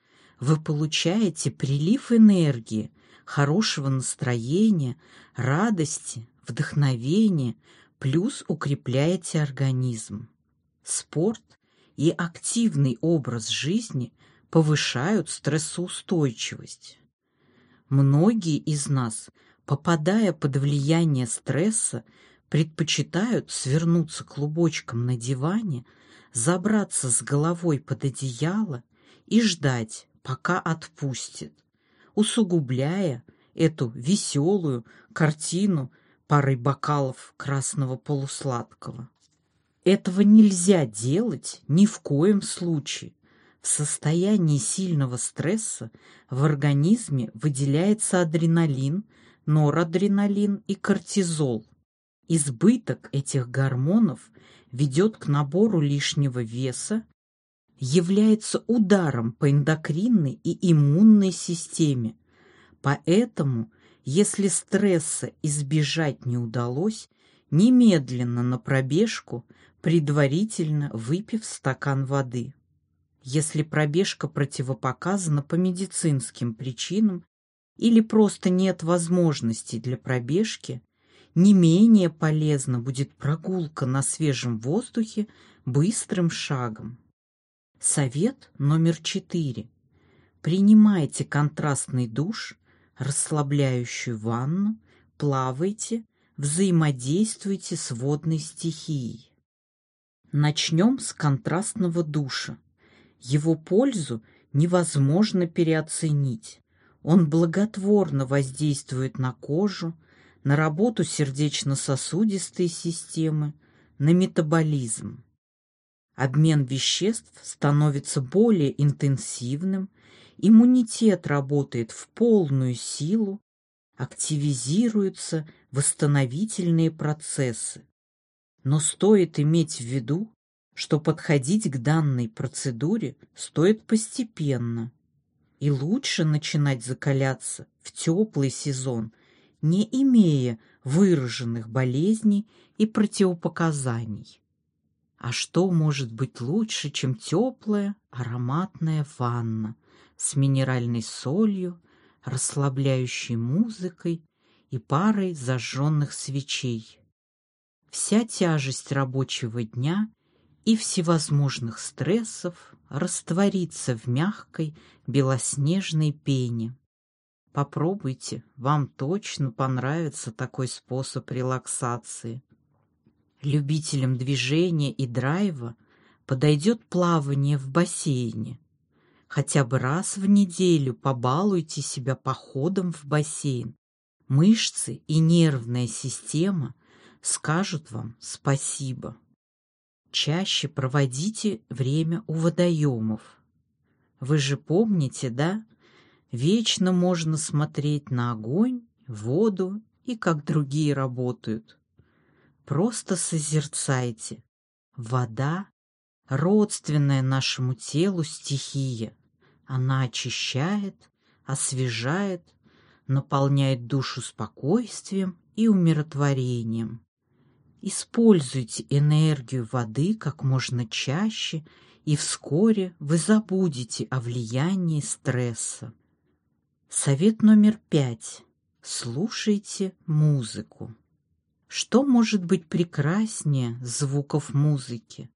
Speaker 1: вы получаете прилив энергии, хорошего настроения, радости, вдохновения, плюс укрепляете организм. Спорт и активный образ жизни повышают стрессоустойчивость. Многие из нас, попадая под влияние стресса, предпочитают свернуться клубочком на диване, забраться с головой под одеяло и ждать, пока отпустит, усугубляя эту веселую картину парой бокалов красного полусладкого. Этого нельзя делать ни в коем случае. В состоянии сильного стресса в организме выделяется адреналин, норадреналин и кортизол. Избыток этих гормонов ведет к набору лишнего веса, является ударом по эндокринной и иммунной системе. Поэтому, если стресса избежать не удалось, немедленно на пробежку, предварительно выпив стакан воды. Если пробежка противопоказана по медицинским причинам или просто нет возможности для пробежки, не менее полезна будет прогулка на свежем воздухе быстрым шагом. Совет номер четыре. Принимайте контрастный душ, расслабляющую ванну, плавайте, взаимодействуйте с водной стихией. Начнем с контрастного душа. Его пользу невозможно переоценить. Он благотворно воздействует на кожу, на работу сердечно-сосудистой системы, на метаболизм обмен веществ становится более интенсивным, иммунитет работает в полную силу, активизируются восстановительные процессы. Но стоит иметь в виду, что подходить к данной процедуре стоит постепенно. И лучше начинать закаляться в теплый сезон, не имея выраженных болезней и противопоказаний. А что может быть лучше, чем теплая ароматная ванна с минеральной солью, расслабляющей музыкой и парой зажженных свечей? Вся тяжесть рабочего дня и всевозможных стрессов растворится в мягкой белоснежной пене. Попробуйте, вам точно понравится такой способ релаксации. Любителям движения и драйва подойдет плавание в бассейне. Хотя бы раз в неделю побалуйте себя походом в бассейн. Мышцы и нервная система скажут вам спасибо. Чаще проводите время у водоемов. Вы же помните, да? Вечно можно смотреть на огонь, воду и как другие работают. Просто созерцайте. Вода — родственная нашему телу стихия. Она очищает, освежает, наполняет душу спокойствием и умиротворением. Используйте энергию воды как можно чаще, и вскоре вы забудете о влиянии стресса. Совет номер пять. Слушайте музыку. Что может быть прекраснее звуков музыки?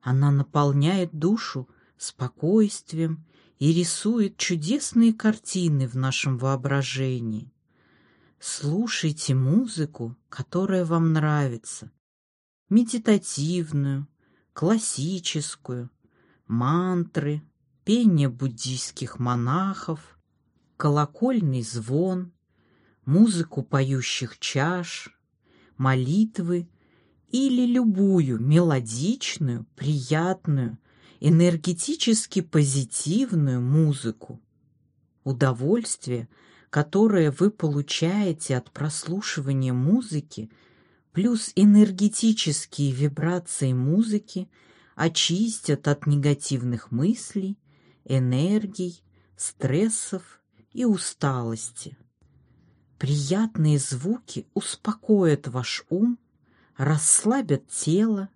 Speaker 1: Она наполняет душу спокойствием и рисует чудесные картины в нашем воображении. Слушайте музыку, которая вам нравится. Медитативную, классическую, мантры, пение буддийских монахов, колокольный звон, музыку поющих чаш — молитвы или любую мелодичную, приятную, энергетически позитивную музыку. Удовольствие, которое вы получаете от прослушивания музыки, плюс энергетические вибрации музыки очистят от негативных мыслей, энергий, стрессов и усталости. Приятные звуки успокоят ваш ум, расслабят тело,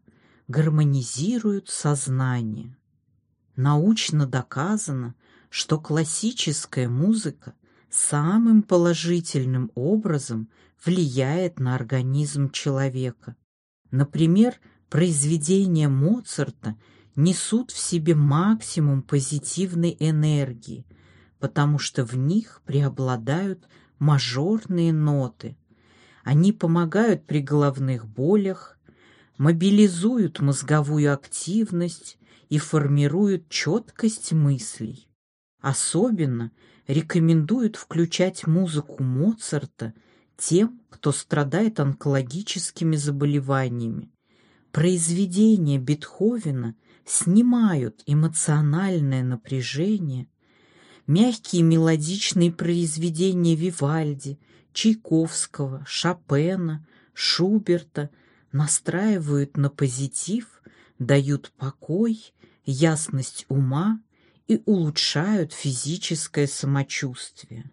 Speaker 1: гармонизируют сознание. Научно доказано, что классическая музыка самым положительным образом влияет на организм человека. Например, произведения Моцарта несут в себе максимум позитивной энергии, потому что в них преобладают мажорные ноты. Они помогают при головных болях, мобилизуют мозговую активность и формируют четкость мыслей. Особенно рекомендуют включать музыку Моцарта тем, кто страдает онкологическими заболеваниями. Произведения Бетховена снимают эмоциональное напряжение, мягкие мелодичные произведения Вивальди, Чайковского, Шопена, Шуберта настраивают на позитив, дают покой, ясность ума и улучшают физическое самочувствие.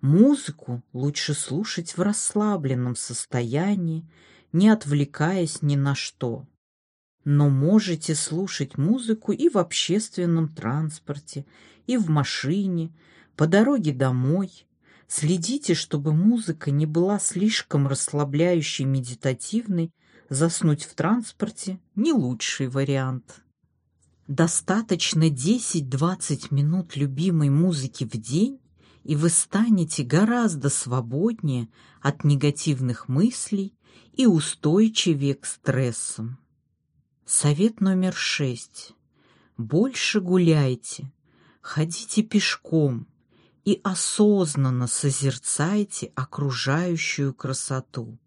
Speaker 1: Музыку лучше слушать в расслабленном состоянии, не отвлекаясь ни на что. Но можете слушать музыку и в общественном транспорте, и в машине, по дороге домой. Следите, чтобы музыка не была слишком расслабляющей, медитативной. Заснуть в транспорте – не лучший вариант. Достаточно 10-20 минут любимой музыки в день, и вы станете гораздо свободнее от негативных мыслей и устойчивее к стрессам. Совет номер шесть. Больше гуляйте, ходите пешком и осознанно созерцайте окружающую красоту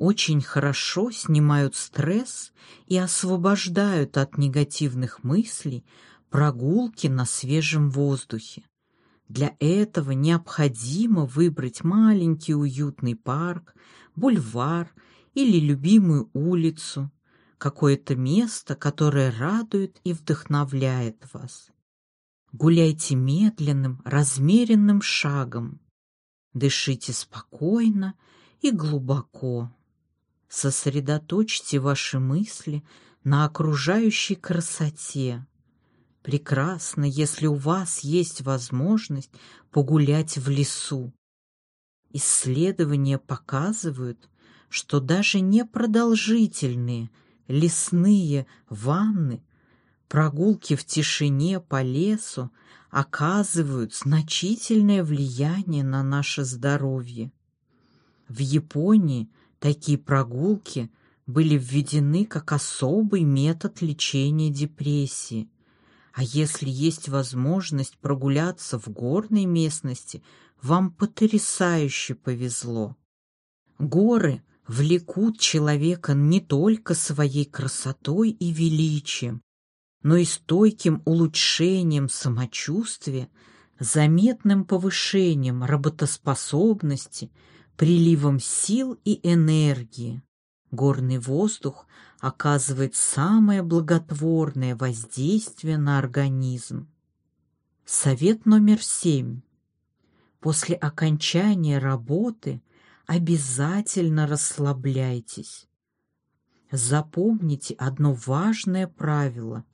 Speaker 1: очень хорошо снимают стресс и освобождают от негативных мыслей прогулки на свежем воздухе. Для этого необходимо выбрать маленький уютный парк, бульвар или любимую улицу, какое-то место, которое радует и вдохновляет вас. Гуляйте медленным, размеренным шагом. Дышите спокойно и глубоко. Сосредоточьте ваши мысли на окружающей красоте. Прекрасно, если у вас есть возможность погулять в лесу. Исследования показывают, что даже непродолжительные лесные ванны, прогулки в тишине по лесу оказывают значительное влияние на наше здоровье. В Японии Такие прогулки были введены как особый метод лечения депрессии. А если есть возможность прогуляться в горной местности, вам потрясающе повезло. Горы влекут человека не только своей красотой и величием, но и стойким улучшением самочувствия, заметным повышением работоспособности – приливом сил и энергии. Горный воздух оказывает самое благотворное воздействие на организм. Совет номер семь. После окончания работы обязательно расслабляйтесь. Запомните одно важное правило.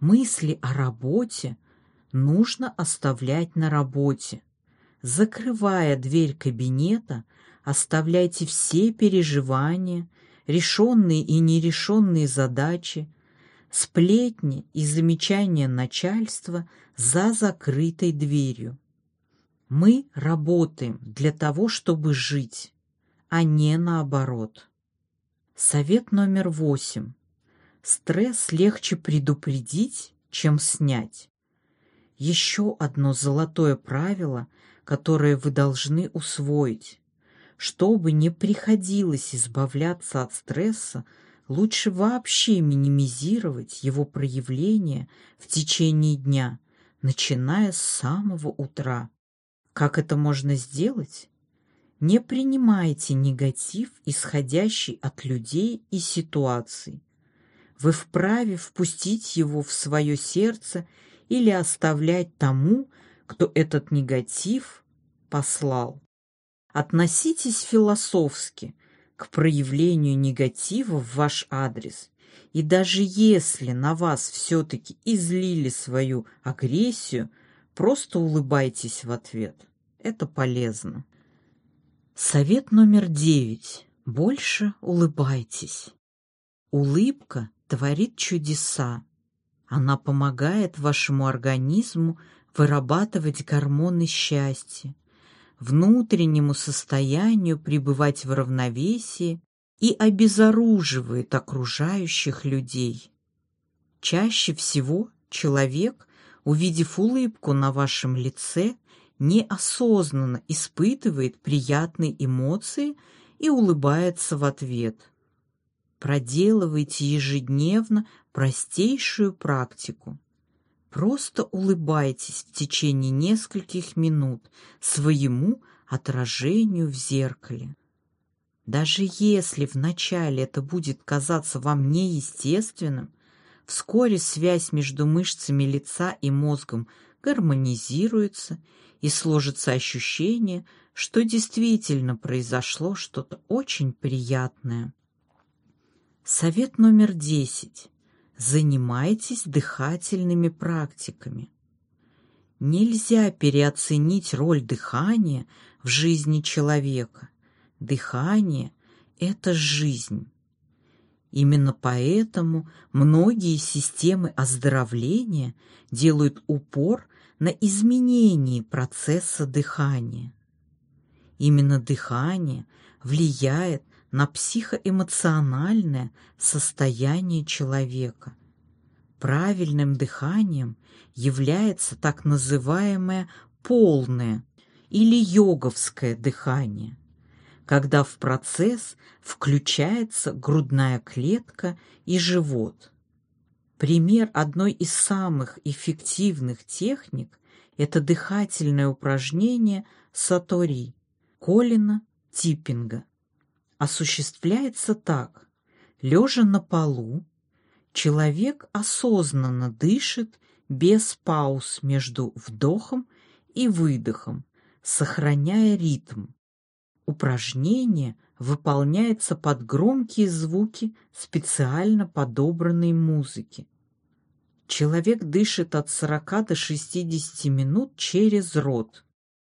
Speaker 1: Мысли о работе нужно оставлять на работе. Закрывая дверь кабинета, Оставляйте все переживания, решенные и нерешенные задачи, сплетни и замечания начальства за закрытой дверью. Мы работаем для того, чтобы жить, а не наоборот. Совет номер восемь. Стресс легче предупредить, чем снять. Еще одно золотое правило, которое вы должны усвоить. Чтобы не приходилось избавляться от стресса, лучше вообще минимизировать его проявление в течение дня, начиная с самого утра. Как это можно сделать? Не принимайте негатив, исходящий от людей и ситуаций. Вы вправе впустить его в свое сердце или оставлять тому, кто этот негатив послал. Относитесь философски к проявлению негатива в ваш адрес. И даже если на вас все-таки излили свою агрессию, просто улыбайтесь в ответ. Это полезно. Совет номер девять. Больше улыбайтесь. Улыбка творит чудеса. Она помогает вашему организму вырабатывать гормоны счастья, внутреннему состоянию пребывать в равновесии и обезоруживает окружающих людей. Чаще всего человек, увидев улыбку на вашем лице, неосознанно испытывает приятные эмоции и улыбается в ответ. Проделывайте ежедневно простейшую практику. Просто улыбайтесь в течение нескольких минут своему отражению в зеркале. Даже если вначале это будет казаться вам неестественным, вскоре связь между мышцами лица и мозгом гармонизируется и сложится ощущение, что действительно произошло что-то очень приятное. Совет номер десять. Занимайтесь дыхательными практиками. Нельзя переоценить роль дыхания в жизни человека. Дыхание – это жизнь. Именно поэтому многие системы оздоровления делают упор на изменении процесса дыхания. Именно дыхание влияет на психоэмоциональное состояние человека. Правильным дыханием является так называемое полное или йоговское дыхание, когда в процесс включается грудная клетка и живот. Пример одной из самых эффективных техник – это дыхательное упражнение Сатори Колина Типпинга осуществляется так. Лежа на полу, человек осознанно дышит без пауз между вдохом и выдохом, сохраняя ритм. Упражнение выполняется под громкие звуки специально подобранной музыки. Человек дышит от 40 до 60 минут через рот.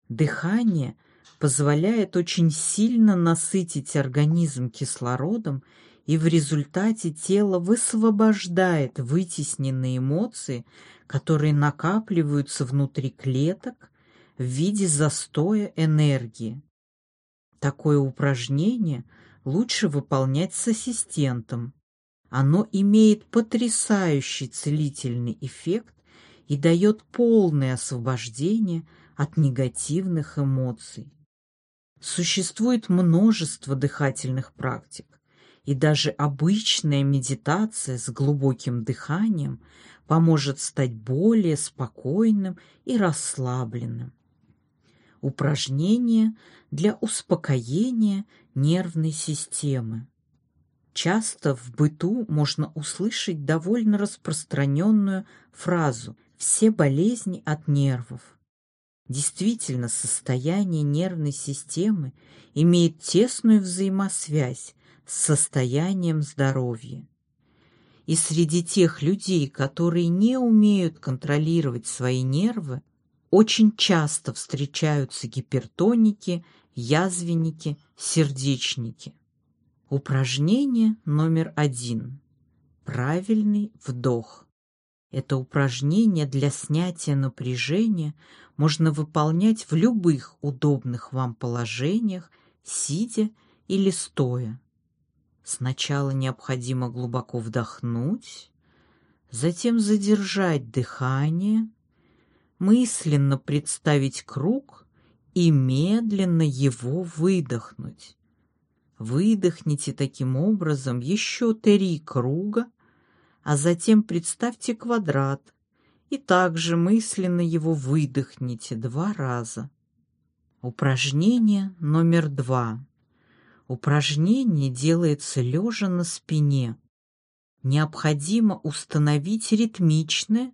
Speaker 1: Дыхание позволяет очень сильно насытить организм кислородом и в результате тело высвобождает вытесненные эмоции, которые накапливаются внутри клеток в виде застоя энергии. Такое упражнение лучше выполнять с ассистентом. Оно имеет потрясающий целительный эффект и дает полное освобождение от негативных эмоций. Существует множество дыхательных практик, и даже обычная медитация с глубоким дыханием поможет стать более спокойным и расслабленным. Упражнения для успокоения нервной системы. Часто в быту можно услышать довольно распространенную фразу «все болезни от нервов». Действительно, состояние нервной системы имеет тесную взаимосвязь с состоянием здоровья. И среди тех людей, которые не умеют контролировать свои нервы, очень часто встречаются гипертоники, язвенники, сердечники. Упражнение номер один. Правильный вдох. Это упражнение для снятия напряжения можно выполнять в любых удобных вам положениях, сидя или стоя. Сначала необходимо глубоко вдохнуть, затем задержать дыхание, мысленно представить круг и медленно его выдохнуть. Выдохните таким образом еще три круга, а затем представьте квадрат и также мысленно его выдохните два раза. Упражнение номер два. Упражнение делается лежа на спине. Необходимо установить ритмичное,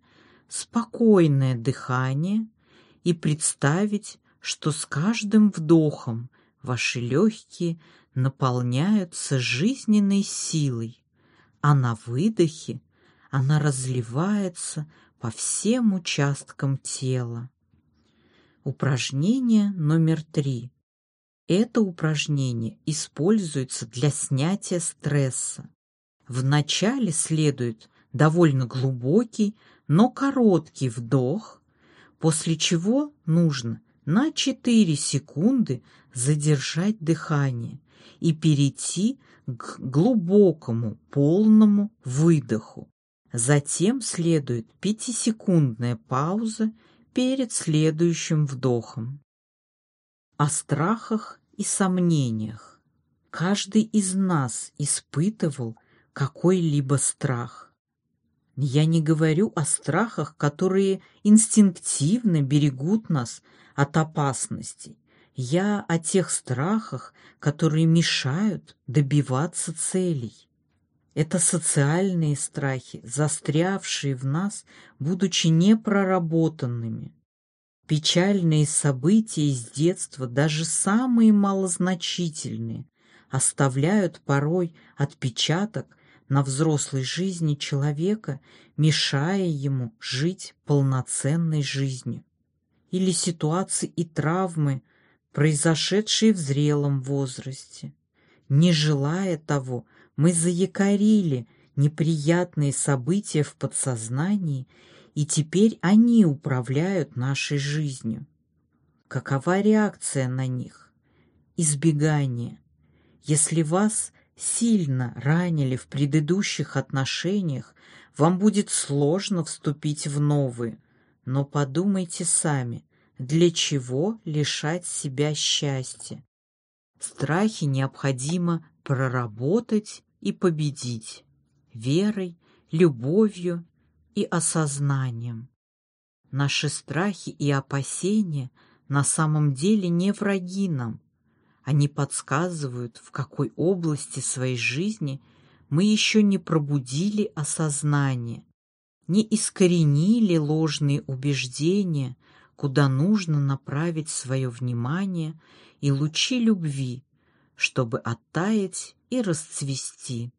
Speaker 1: спокойное дыхание и представить, что с каждым вдохом ваши легкие наполняются жизненной силой, а на выдохе она разливается по всем участкам тела. Упражнение номер три. Это упражнение используется для снятия стресса. Вначале следует довольно глубокий, но короткий вдох, после чего нужно на 4 секунды задержать дыхание и перейти к глубокому полному выдоху. Затем следует пятисекундная пауза перед следующим вдохом. О страхах и сомнениях. Каждый из нас испытывал какой-либо страх. Я не говорю о страхах, которые инстинктивно берегут нас от опасностей. Я о тех страхах, которые мешают добиваться целей. Это социальные страхи, застрявшие в нас, будучи непроработанными. Печальные события из детства, даже самые малозначительные, оставляют порой отпечаток на взрослой жизни человека, мешая ему жить полноценной жизнью. Или ситуации и травмы, произошедшие в зрелом возрасте. Не желая того, мы заякорили неприятные события в подсознании, и теперь они управляют нашей жизнью. Какова реакция на них? Избегание. Если вас сильно ранили в предыдущих отношениях, вам будет сложно вступить в новые, но подумайте сами, для чего лишать себя счастья? Страхи необходимо проработать и победить верой, любовью и осознанием. Наши страхи и опасения на самом деле не враги нам. Они подсказывают, в какой области своей жизни мы еще не пробудили осознание, не искоренили ложные убеждения, куда нужно направить свое внимание и лучи любви, чтобы оттаять и расцвести.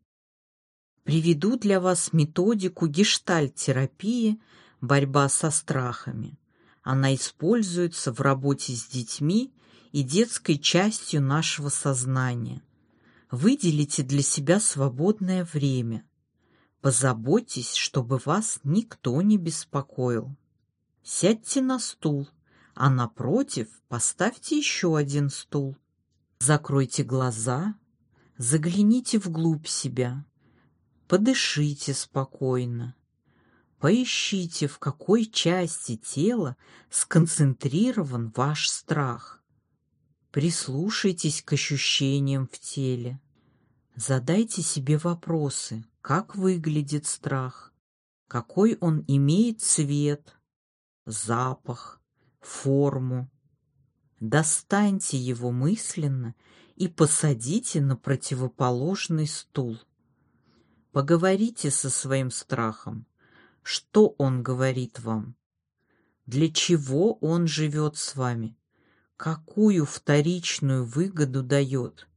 Speaker 1: Приведу для вас методику гештальт-терапии «Борьба со страхами». Она используется в работе с детьми и детской частью нашего сознания. Выделите для себя свободное время. Позаботьтесь, чтобы вас никто не беспокоил. Сядьте на стул, а напротив поставьте еще один стул. Закройте глаза, загляните вглубь себя, подышите спокойно. Поищите, в какой части тела сконцентрирован ваш страх. Прислушайтесь к ощущениям в теле. Задайте себе вопросы, как выглядит страх, какой он имеет цвет, запах, форму. Достаньте его мысленно и посадите на противоположный стул. Поговорите со своим страхом. Что он говорит вам? Для чего он живет с вами? Какую вторичную выгоду дает?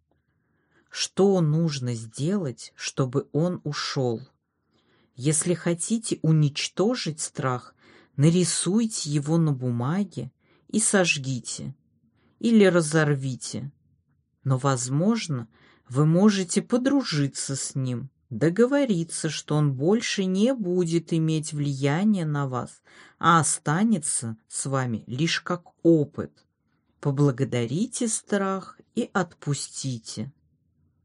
Speaker 1: Что нужно сделать, чтобы он ушел? Если хотите уничтожить страх, нарисуйте его на бумаге и сожгите или разорвите. Но, возможно, вы можете подружиться с ним, договориться, что он больше не будет иметь влияния на вас, а останется с вами лишь как опыт. Поблагодарите страх и отпустите.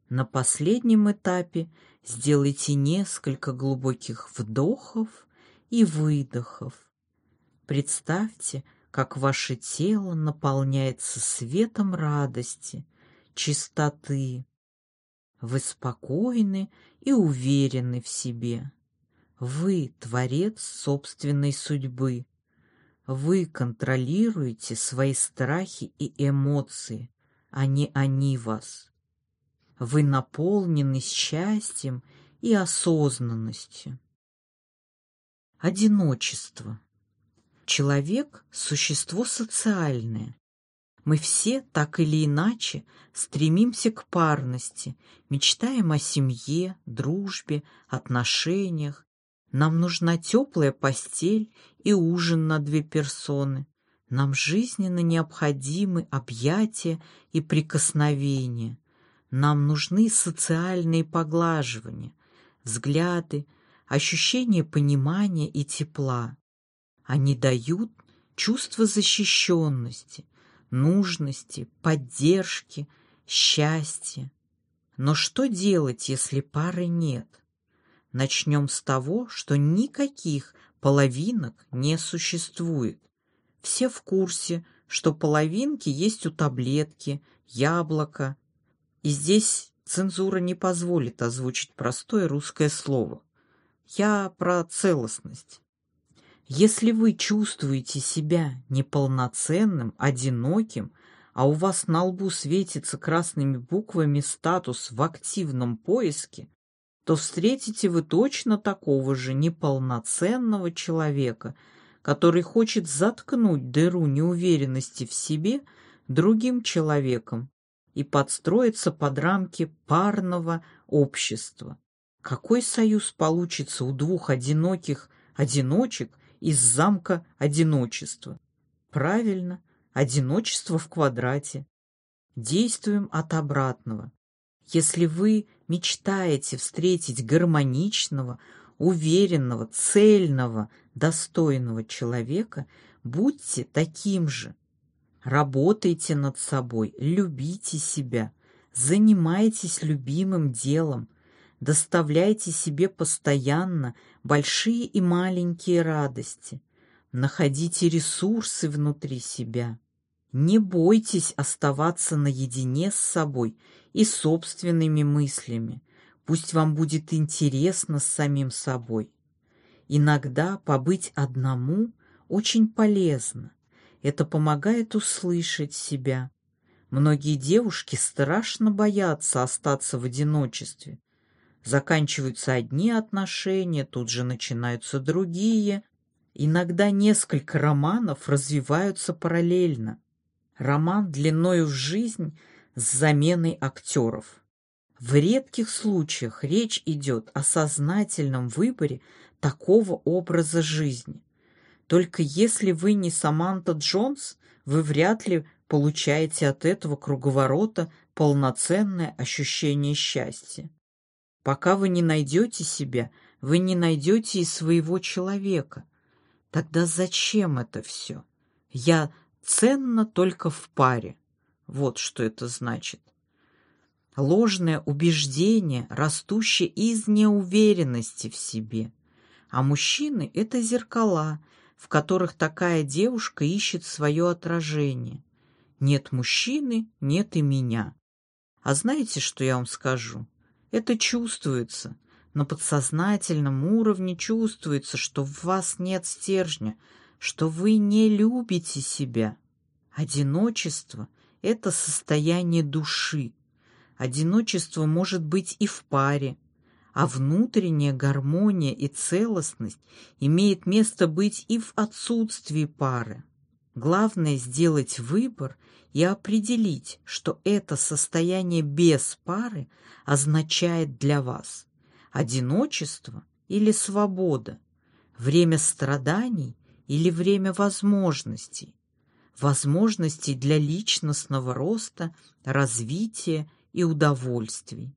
Speaker 1: На последнем этапе сделайте несколько глубоких вдохов и выдохов. Представьте, как ваше тело наполняется светом радости, чистоты. Вы спокойны и уверены в себе. Вы творец собственной судьбы. Вы контролируете свои страхи и эмоции, а не они вас. Вы наполнены счастьем и осознанностью. Одиночество. Человек – существо социальное. Мы все, так или иначе, стремимся к парности, мечтаем о семье, дружбе, отношениях. Нам нужна теплая постель и ужин на две персоны. Нам жизненно необходимы объятия и прикосновения. Нам нужны социальные поглаживания, взгляды, ощущение понимания и тепла. Они дают чувство защищенности, нужности, поддержки, счастья. Но что делать, если пары нет? Начнем с того, что никаких половинок не существует. Все в курсе, что половинки есть у таблетки, яблока. И здесь цензура не позволит озвучить простое русское слово. Я про целостность. Если вы чувствуете себя неполноценным, одиноким, а у вас на лбу светится красными буквами статус в активном поиске, то встретите вы точно такого же неполноценного человека, который хочет заткнуть дыру неуверенности в себе другим человеком и подстроиться под рамки парного общества. Какой союз получится у двух одиноких одиночек, из замка одиночества. Правильно, одиночество в квадрате. Действуем от обратного. Если вы мечтаете встретить гармоничного, уверенного, цельного, достойного человека, будьте таким же. Работайте над собой, любите себя, занимайтесь любимым делом – Доставляйте себе постоянно большие и маленькие радости. Находите ресурсы внутри себя. Не бойтесь оставаться наедине с собой и собственными мыслями. Пусть вам будет интересно с самим собой. Иногда побыть одному очень полезно. Это помогает услышать себя. Многие девушки страшно боятся остаться в одиночестве, Заканчиваются одни отношения, тут же начинаются другие. Иногда несколько романов развиваются параллельно. Роман длиною в жизнь с заменой актеров. В редких случаях речь идет о сознательном выборе такого образа жизни. Только если вы не Саманта Джонс, вы вряд ли получаете от этого круговорота полноценное ощущение счастья. Пока вы не найдете себя, вы не найдете и своего человека. Тогда зачем это все? Я ценна только в паре. Вот что это значит. Ложное убеждение, растущее из неуверенности в себе. А мужчины — это зеркала, в которых такая девушка ищет свое отражение. Нет мужчины, нет и меня. А знаете, что я вам скажу? Это чувствуется. На подсознательном уровне чувствуется, что в вас нет стержня, что вы не любите себя. Одиночество — это состояние души. Одиночество может быть и в паре, а внутренняя гармония и целостность имеет место быть и в отсутствии пары. Главное сделать выбор и определить, что это состояние без пары означает для вас одиночество или свобода, время страданий или время возможностей, возможностей для личностного роста, развития и удовольствий.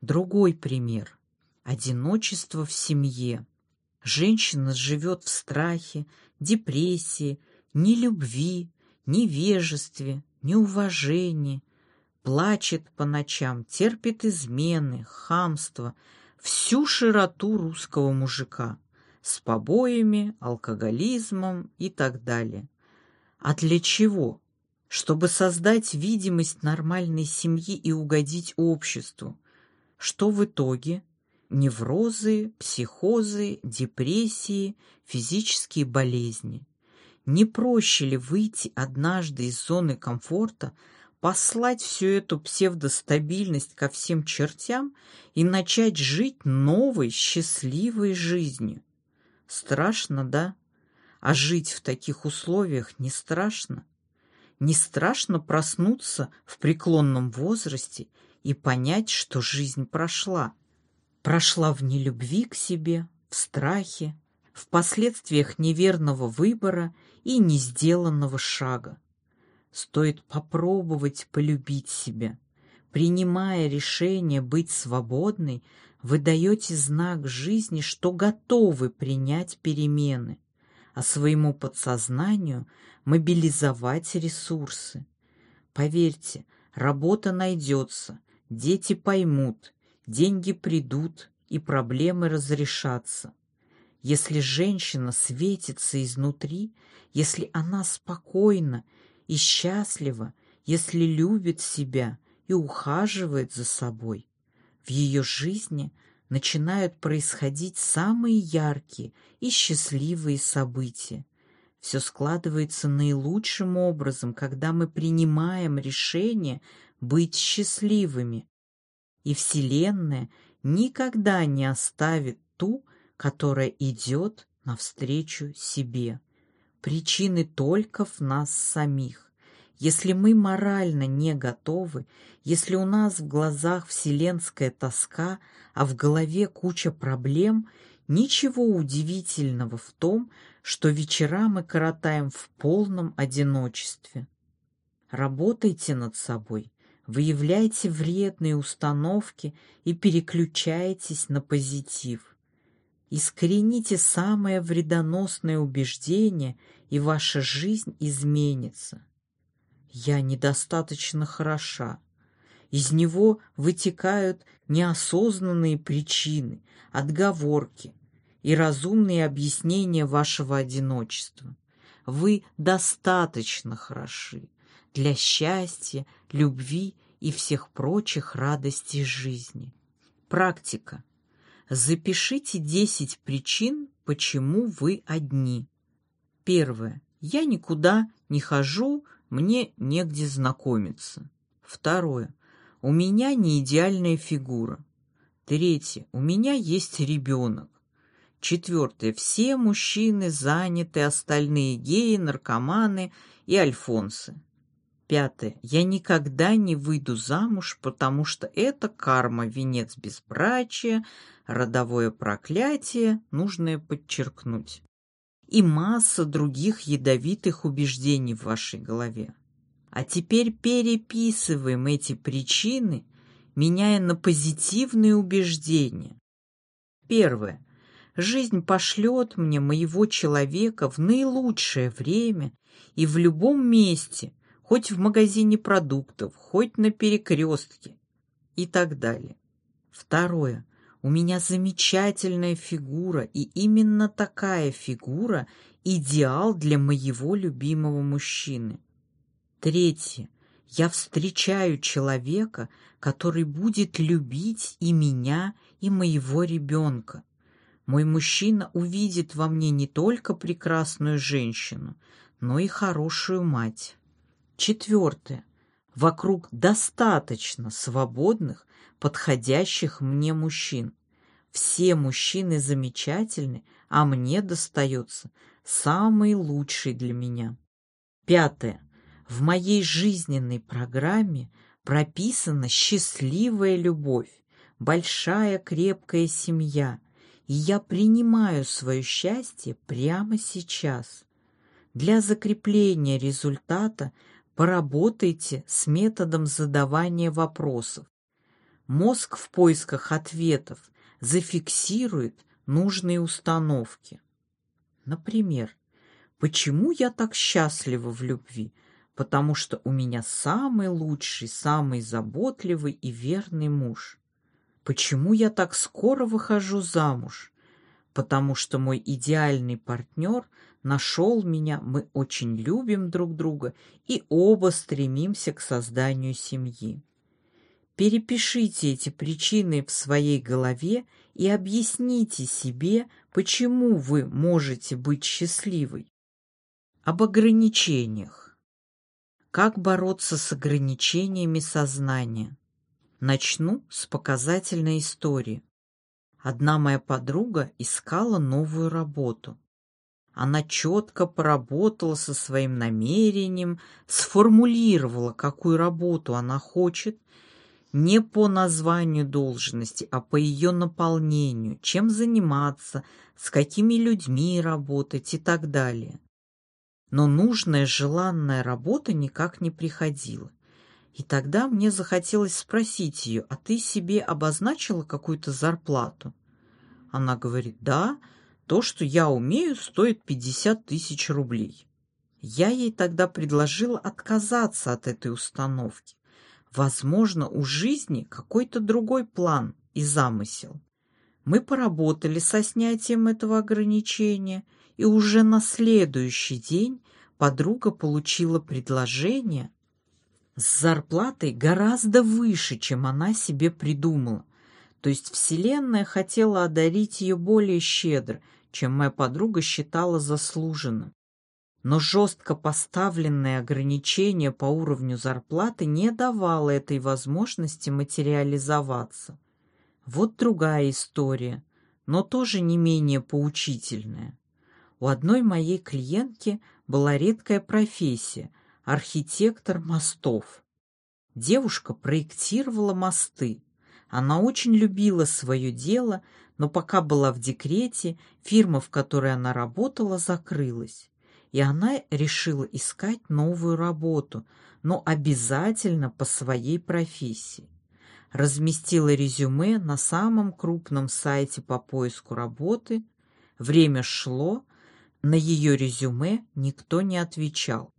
Speaker 1: Другой пример – одиночество в семье. Женщина живет в страхе, депрессии, нелюбви, невежестве, неуважении, плачет по ночам, терпит измены, хамство, всю широту русского мужика с побоями, алкоголизмом и так далее. А для чего? Чтобы создать видимость нормальной семьи и угодить обществу. Что в итоге? Неврозы, психозы, депрессии, физические болезни. Не проще ли выйти однажды из зоны комфорта, послать всю эту псевдостабильность ко всем чертям и начать жить новой, счастливой жизнью? Страшно, да? А жить в таких условиях не страшно? Не страшно проснуться в преклонном возрасте и понять, что жизнь прошла. Прошла в нелюбви к себе, в страхе, в последствиях неверного выбора и не сделанного шага. Стоит попробовать полюбить себя. Принимая решение быть свободной, вы даете знак жизни, что готовы принять перемены, а своему подсознанию мобилизовать ресурсы. Поверьте, работа найдется, дети поймут, деньги придут и проблемы разрешатся. Если женщина светится изнутри, если она спокойна и счастлива, если любит себя и ухаживает за собой, в ее жизни начинают происходить самые яркие и счастливые события. Все складывается наилучшим образом, когда мы принимаем решение быть счастливыми. И Вселенная никогда не оставит ту, которая идет навстречу себе. Причины только в нас самих. Если мы морально не готовы, если у нас в глазах вселенская тоска, а в голове куча проблем, ничего удивительного в том, что вечера мы коротаем в полном одиночестве. Работайте над собой, выявляйте вредные установки и переключайтесь на позитив. Искорените самое вредоносное убеждение, и ваша жизнь изменится. Я недостаточно хороша. Из него вытекают неосознанные причины, отговорки и разумные объяснения вашего одиночества. Вы достаточно хороши для счастья, любви и всех прочих радостей жизни. Практика. Запишите 10 причин, почему вы одни. Первое. Я никуда не хожу, мне негде знакомиться. Второе. У меня не идеальная фигура. Третье. У меня есть ребенок. Четвертое. Все мужчины заняты, остальные геи, наркоманы и альфонсы. Пятое. Я никогда не выйду замуж, потому что это карма, венец безбрачия, родовое проклятие, нужное подчеркнуть. И масса других ядовитых убеждений в вашей голове. А теперь переписываем эти причины, меняя на позитивные убеждения. Первое. Жизнь пошлет мне моего человека в наилучшее время и в любом месте, хоть в магазине продуктов, хоть на перекрестке и так далее. Второе. У меня замечательная фигура, и именно такая фигура – идеал для моего любимого мужчины. Третье. Я встречаю человека, который будет любить и меня, и моего ребенка. Мой мужчина увидит во мне не только прекрасную женщину, но и хорошую мать. Четвертое. Вокруг достаточно свободных, подходящих мне мужчин. Все мужчины замечательны, а мне достается самый лучший для меня. Пятое. В моей жизненной программе прописана счастливая любовь, большая крепкая семья, и я принимаю свое счастье прямо сейчас. Для закрепления результата поработайте с методом задавания вопросов. Мозг в поисках ответов зафиксирует нужные установки. Например, почему я так счастлива в любви? Потому что у меня самый лучший, самый заботливый и верный муж. Почему я так скоро выхожу замуж? Потому что мой идеальный партнер нашел меня, мы очень любим друг друга и оба стремимся к созданию семьи. Перепишите эти причины в своей голове и объясните себе, почему вы можете быть счастливой. Об ограничениях. Как бороться с ограничениями сознания? Начну с показательной истории. Одна моя подруга искала новую работу. Она четко поработала со своим намерением, сформулировала, какую работу она хочет, не по названию должности, а по ее наполнению, чем заниматься, с какими людьми работать и так далее. Но нужная желанная работа никак не приходила. И тогда мне захотелось спросить ее, а ты себе обозначила какую-то зарплату? Она говорит, да, то, что я умею, стоит 50 тысяч рублей. Я ей тогда предложила отказаться от этой установки. Возможно, у жизни какой-то другой план и замысел. Мы поработали со снятием этого ограничения, и уже на следующий день подруга получила предложение с зарплатой гораздо выше, чем она себе придумала. То есть Вселенная хотела одарить ее более щедро, чем моя подруга считала заслуженным. Но жестко поставленное ограничение по уровню зарплаты не давало этой возможности материализоваться. Вот другая история, но тоже не менее поучительная. У одной моей клиентки была редкая профессия – архитектор мостов. Девушка проектировала мосты. Она очень любила свое дело, но пока была в декрете, фирма, в которой она работала, закрылась. И она решила искать новую работу, но обязательно по своей профессии разместила резюме на самом крупном сайте по поиску работы. Время шло, на ее резюме никто не отвечал.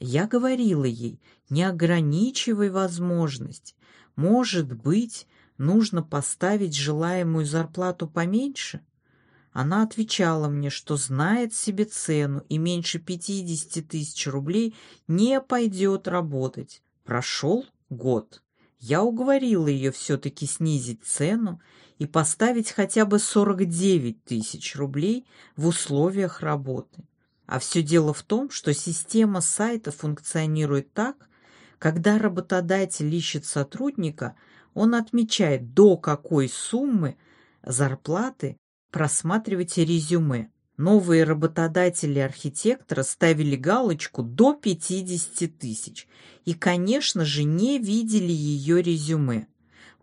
Speaker 1: Я говорила ей, не ограничивай возможности. Может быть, нужно поставить желаемую зарплату поменьше? Она отвечала мне, что знает себе цену и меньше 50 тысяч рублей не пойдет работать. Прошел год. Я уговорила ее все-таки снизить цену и поставить хотя бы 49 тысяч рублей в условиях работы. А все дело в том, что система сайта функционирует так, когда работодатель ищет сотрудника, он отмечает, до какой суммы зарплаты просматривайте резюме. Новые работодатели архитектора ставили галочку до 50 тысяч и, конечно же, не видели ее резюме.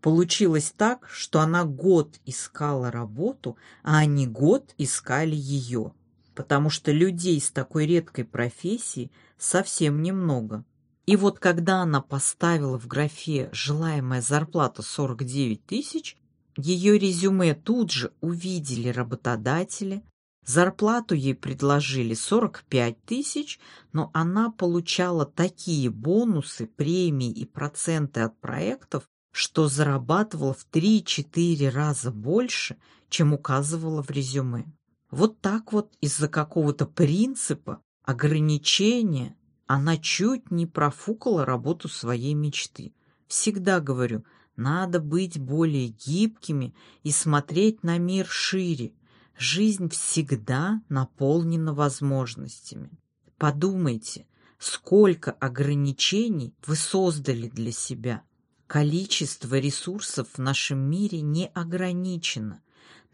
Speaker 1: Получилось так, что она год искала работу, а они год искали ее, потому что людей с такой редкой профессией совсем немного. И вот когда она поставила в графе «желаемая зарплата 49 тысяч», ее резюме тут же увидели работодатели, Зарплату ей предложили 45 тысяч, но она получала такие бонусы, премии и проценты от проектов, что зарабатывала в 3-4 раза больше, чем указывала в резюме. Вот так вот из-за какого-то принципа, ограничения, она чуть не профукала работу своей мечты. Всегда говорю, надо быть более гибкими и смотреть на мир шире, Жизнь всегда наполнена возможностями. Подумайте, сколько ограничений вы создали для себя. Количество ресурсов в нашем мире не ограничено.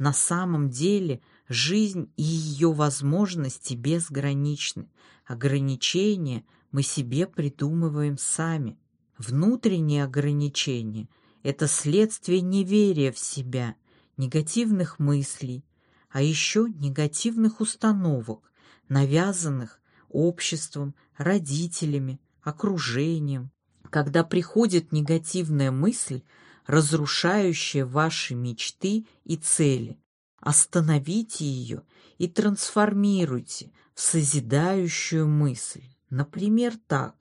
Speaker 1: На самом деле жизнь и ее возможности безграничны. Ограничения мы себе придумываем сами. Внутренние ограничения – это следствие неверия в себя, негативных мыслей, а еще негативных установок, навязанных обществом, родителями, окружением. Когда приходит негативная мысль, разрушающая ваши мечты и цели, остановите ее и трансформируйте в созидающую мысль. Например, так.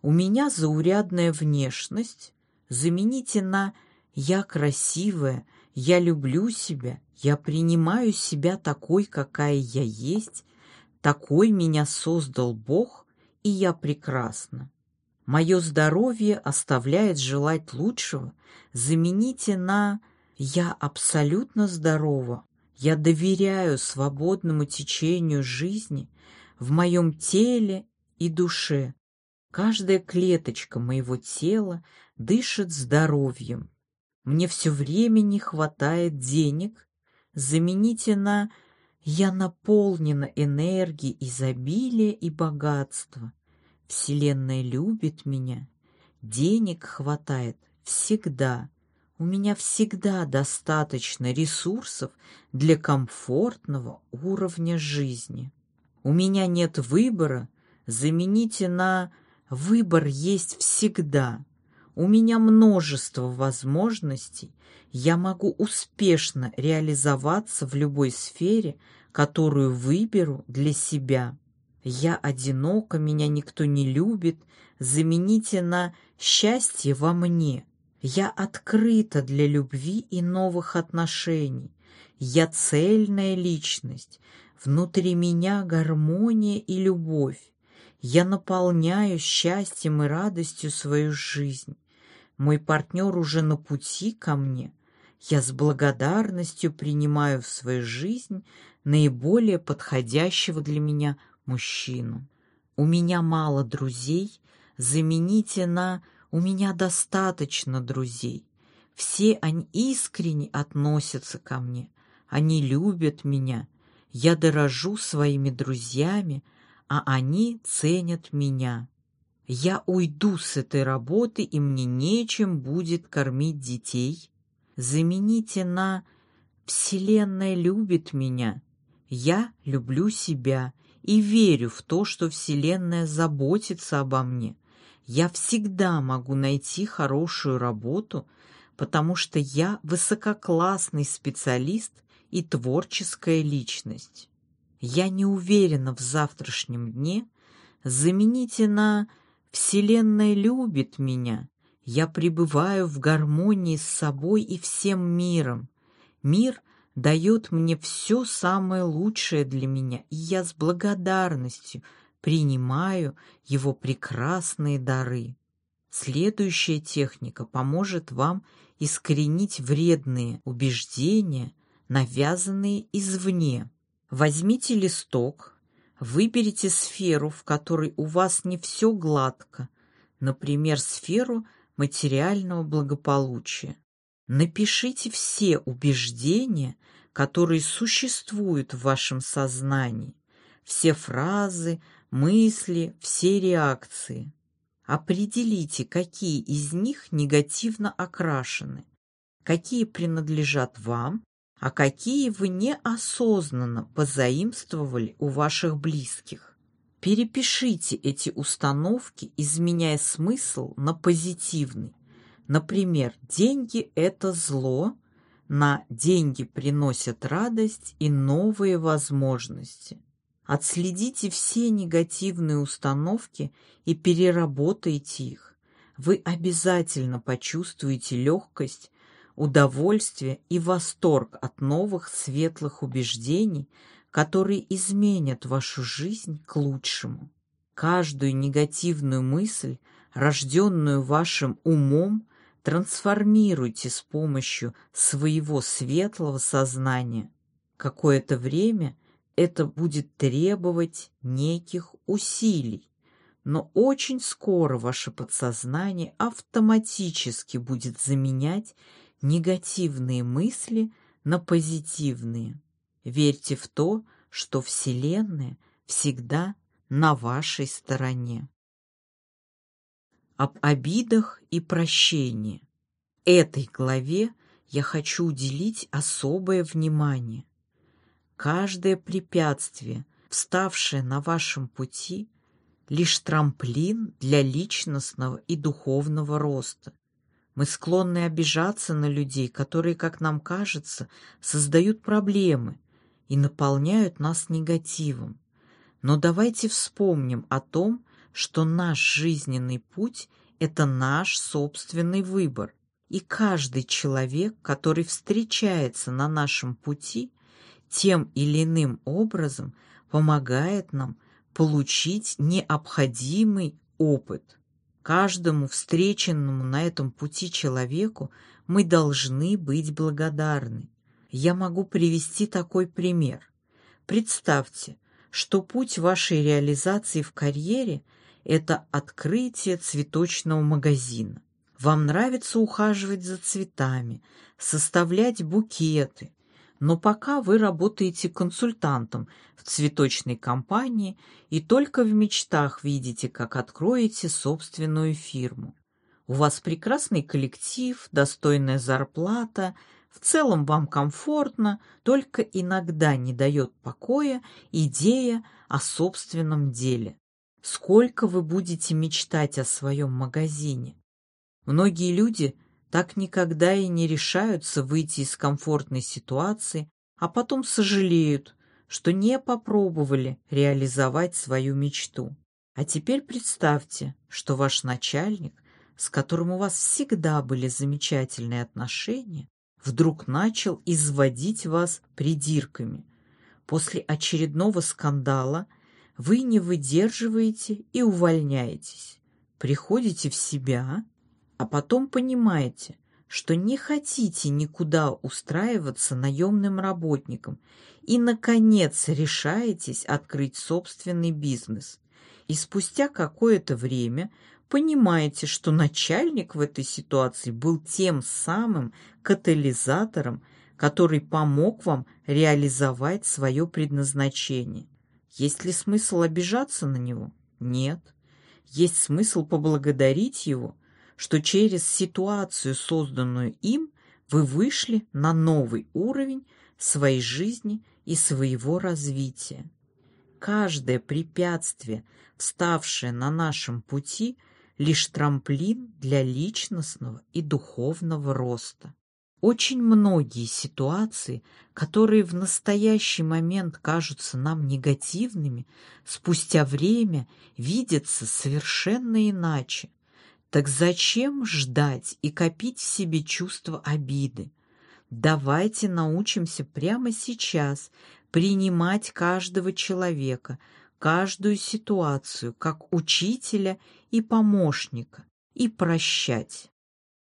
Speaker 1: У меня заурядная внешность, замените на «я красивая», «я люблю себя», я принимаю себя такой, какая я есть, такой меня создал Бог, и я прекрасна. Мое здоровье оставляет желать лучшего. Замените на «я абсолютно здорова», «я доверяю свободному течению жизни в моем теле и душе». Каждая клеточка моего тела дышит здоровьем. Мне все время не хватает денег, замените на Я наполнена энергией изобилия и богатства. Вселенная любит меня. Денег хватает всегда. У меня всегда достаточно ресурсов для комфортного уровня жизни. У меня нет выбора, замените на «выбор есть всегда». У меня множество возможностей, я могу успешно реализоваться в любой сфере, которую выберу для себя. Я одинока, меня никто не любит, замените на «счастье во мне». Я открыта для любви и новых отношений. Я цельная личность. Внутри меня гармония и любовь. Я наполняю счастьем и радостью свою жизнь. Мой партнер уже на пути ко мне. Я с благодарностью принимаю в свою жизнь наиболее подходящего для меня мужчину. У меня мало друзей, замените на «у меня достаточно друзей». Все они искренне относятся ко мне, они любят меня, я дорожу своими друзьями, а они ценят меня. Я уйду с этой работы, и мне нечем будет кормить детей. Замените на «Вселенная любит меня». Я люблю себя и верю в то, что Вселенная заботится обо мне. Я всегда могу найти хорошую работу, потому что я высококлассный специалист и творческая личность. Я не уверена в завтрашнем дне. Замените на Вселенная любит меня. Я пребываю в гармонии с собой и всем миром. Мир дает мне все самое лучшее для меня, и я с благодарностью принимаю его прекрасные дары. Следующая техника поможет вам искоренить вредные убеждения, навязанные извне. Возьмите листок, Выберите сферу, в которой у вас не все гладко, например, сферу материального благополучия. Напишите все убеждения, которые существуют в вашем сознании, все фразы, мысли, все реакции. Определите, какие из них негативно окрашены, какие принадлежат вам, а какие вы неосознанно позаимствовали у ваших близких. Перепишите эти установки, изменяя смысл на позитивный. Например, деньги – это зло, на деньги приносят радость и новые возможности. Отследите все негативные установки и переработайте их. Вы обязательно почувствуете легкость удовольствие и восторг от новых светлых убеждений, которые изменят вашу жизнь к лучшему. Каждую негативную мысль, рожденную вашим умом, трансформируйте с помощью своего светлого сознания. Какое-то время это будет требовать неких усилий, но очень скоро ваше подсознание автоматически будет заменять негативные мысли на позитивные. Верьте в то, что Вселенная всегда на вашей стороне. Об обидах и прощении. Этой главе я хочу уделить особое внимание. Каждое препятствие, вставшее на вашем пути, лишь трамплин для личностного и духовного роста. Мы склонны обижаться на людей, которые, как нам кажется, создают проблемы и наполняют нас негативом. Но давайте вспомним о том, что наш жизненный путь – это наш собственный выбор. И каждый человек, который встречается на нашем пути, тем или иным образом помогает нам получить необходимый опыт – Каждому встреченному на этом пути человеку мы должны быть благодарны. Я могу привести такой пример. Представьте, что путь вашей реализации в карьере – это открытие цветочного магазина. Вам нравится ухаживать за цветами, составлять букеты, Но пока вы работаете консультантом в цветочной компании и только в мечтах видите, как откроете собственную фирму. У вас прекрасный коллектив, достойная зарплата, в целом вам комфортно, только иногда не дает покоя идея о собственном деле. Сколько вы будете мечтать о своем магазине? Многие люди так никогда и не решаются выйти из комфортной ситуации, а потом сожалеют, что не попробовали реализовать свою мечту. А теперь представьте, что ваш начальник, с которым у вас всегда были замечательные отношения, вдруг начал изводить вас придирками. После очередного скандала вы не выдерживаете и увольняетесь. Приходите в себя а потом понимаете, что не хотите никуда устраиваться наемным работником и, наконец, решаетесь открыть собственный бизнес. И спустя какое-то время понимаете, что начальник в этой ситуации был тем самым катализатором, который помог вам реализовать свое предназначение. Есть ли смысл обижаться на него? Нет. Есть смысл поблагодарить его? что через ситуацию, созданную им, вы вышли на новый уровень своей жизни и своего развития. Каждое препятствие, вставшее на нашем пути, лишь трамплин для личностного и духовного роста. Очень многие ситуации, которые в настоящий момент кажутся нам негативными, спустя время видятся совершенно иначе. Так зачем ждать и копить в себе чувство обиды? Давайте научимся прямо сейчас принимать каждого человека, каждую ситуацию как учителя и помощника и прощать.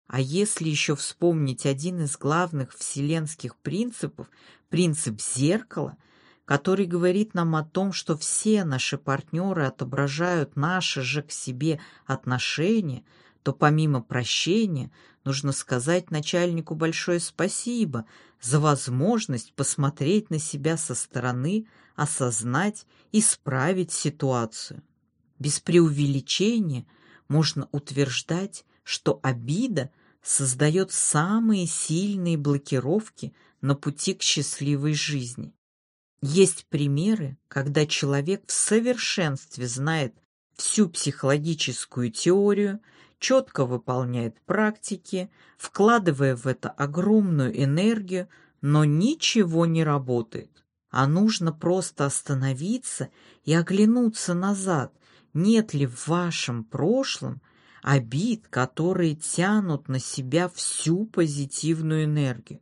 Speaker 1: А если еще вспомнить один из главных вселенских принципов, принцип зеркала, который говорит нам о том, что все наши партнеры отображают наши же к себе отношения – то помимо прощения нужно сказать начальнику большое спасибо за возможность посмотреть на себя со стороны, осознать, исправить ситуацию. Без преувеличения можно утверждать, что обида создает самые сильные блокировки на пути к счастливой жизни. Есть примеры, когда человек в совершенстве знает всю психологическую теорию четко выполняет практики, вкладывая в это огромную энергию, но ничего не работает. А нужно просто остановиться и оглянуться назад, нет ли в вашем прошлом обид, которые тянут на себя всю позитивную энергию.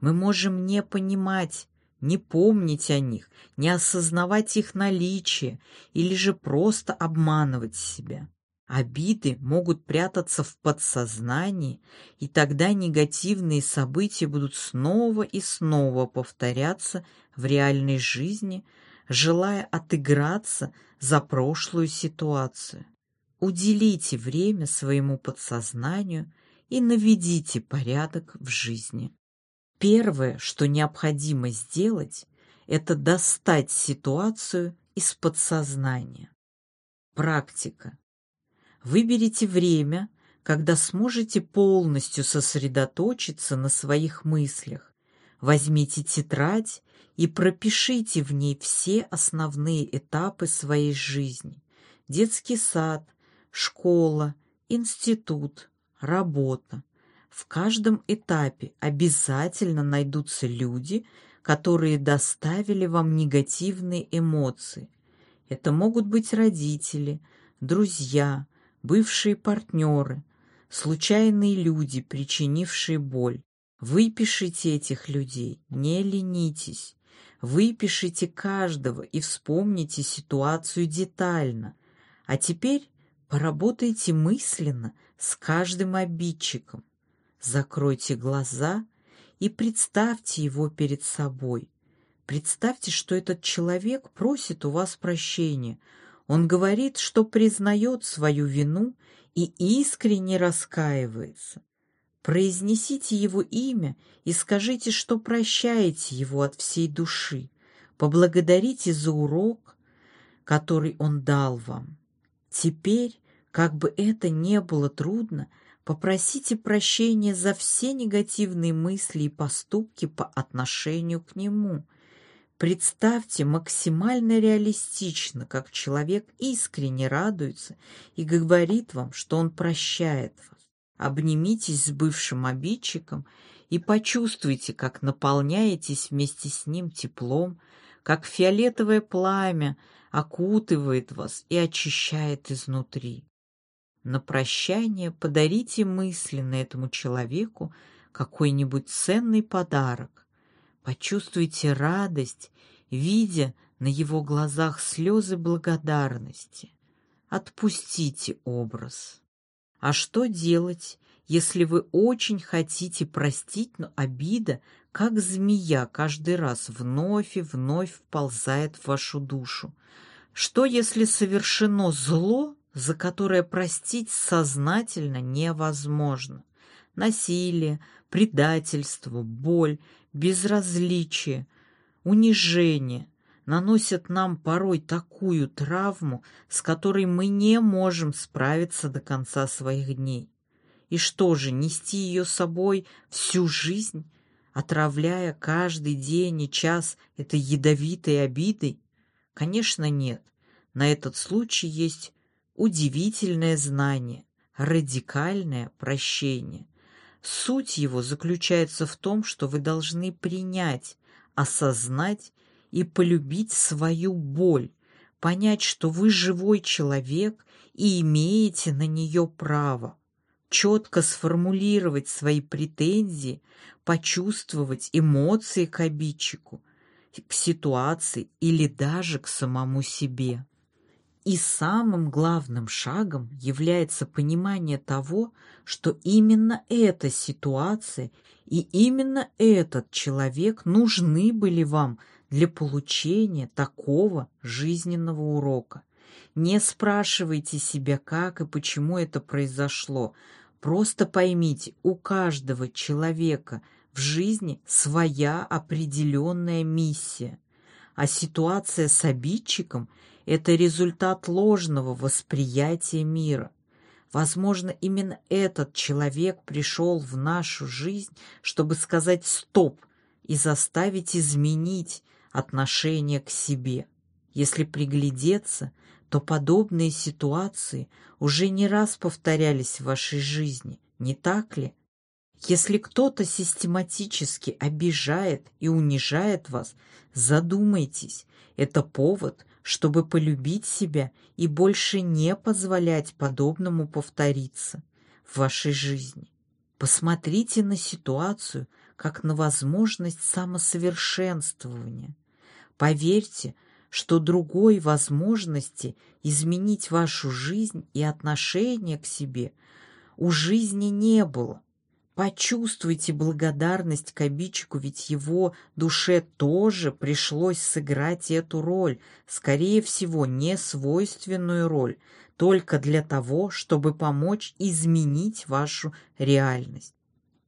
Speaker 1: Мы можем не понимать, не помнить о них, не осознавать их наличие или же просто обманывать себя. Обиды могут прятаться в подсознании, и тогда негативные события будут снова и снова повторяться в реальной жизни, желая отыграться за прошлую ситуацию. Уделите время своему подсознанию и наведите порядок в жизни. Первое, что необходимо сделать, это достать ситуацию из подсознания. Практика. Выберите время, когда сможете полностью сосредоточиться на своих мыслях. Возьмите тетрадь и пропишите в ней все основные этапы своей жизни. Детский сад, школа, институт, работа. В каждом этапе обязательно найдутся люди, которые доставили вам негативные эмоции. Это могут быть родители, друзья, бывшие партнеры, случайные люди, причинившие боль. Выпишите этих людей, не ленитесь. Выпишите каждого и вспомните ситуацию детально. А теперь поработайте мысленно с каждым обидчиком. Закройте глаза и представьте его перед собой. Представьте, что этот человек просит у вас прощения – он говорит, что признает свою вину и искренне раскаивается. Произнесите его имя и скажите, что прощаете его от всей души. Поблагодарите за урок, который он дал вам. Теперь, как бы это не было трудно, попросите прощения за все негативные мысли и поступки по отношению к нему – Представьте максимально реалистично, как человек искренне радуется и говорит вам, что он прощает вас. Обнимитесь с бывшим обидчиком и почувствуйте, как наполняетесь вместе с ним теплом, как фиолетовое пламя окутывает вас и очищает изнутри. На прощание подарите мысленно этому человеку какой-нибудь ценный подарок, Почувствуйте радость, видя на его глазах слезы благодарности. Отпустите образ. А что делать, если вы очень хотите простить, но обида, как змея, каждый раз вновь и вновь вползает в вашу душу? Что, если совершено зло, за которое простить сознательно невозможно? Насилие, предательство, боль, безразличие, унижение наносят нам порой такую травму, с которой мы не можем справиться до конца своих дней. И что же, нести ее с собой всю жизнь, отравляя каждый день и час этой ядовитой обидой? Конечно, нет. На этот случай есть удивительное знание, радикальное прощение. Суть его заключается в том, что вы должны принять, осознать и полюбить свою боль, понять, что вы живой человек и имеете на нее право, четко сформулировать свои претензии, почувствовать эмоции к обидчику, к ситуации или даже к самому себе. И самым главным шагом является понимание того, что именно эта ситуация и именно этот человек нужны были вам для получения такого жизненного урока. Не спрашивайте себя, как и почему это произошло. Просто поймите, у каждого человека в жизни своя определенная миссия. А ситуация с обидчиком – это результат ложного восприятия мира. Возможно, именно этот человек пришел в нашу жизнь, чтобы сказать «стоп» и заставить изменить отношение к себе. Если приглядеться, то подобные ситуации уже не раз повторялись в вашей жизни, не так ли? Если кто-то систематически обижает и унижает вас, задумайтесь, это повод, чтобы полюбить себя и больше не позволять подобному повториться в вашей жизни. Посмотрите на ситуацию как на возможность самосовершенствования. Поверьте, что другой возможности изменить вашу жизнь и отношение к себе у жизни не было. Почувствуйте благодарность к обидчику, ведь его душе тоже пришлось сыграть эту роль, скорее всего, не свойственную роль, только для того, чтобы помочь изменить вашу реальность.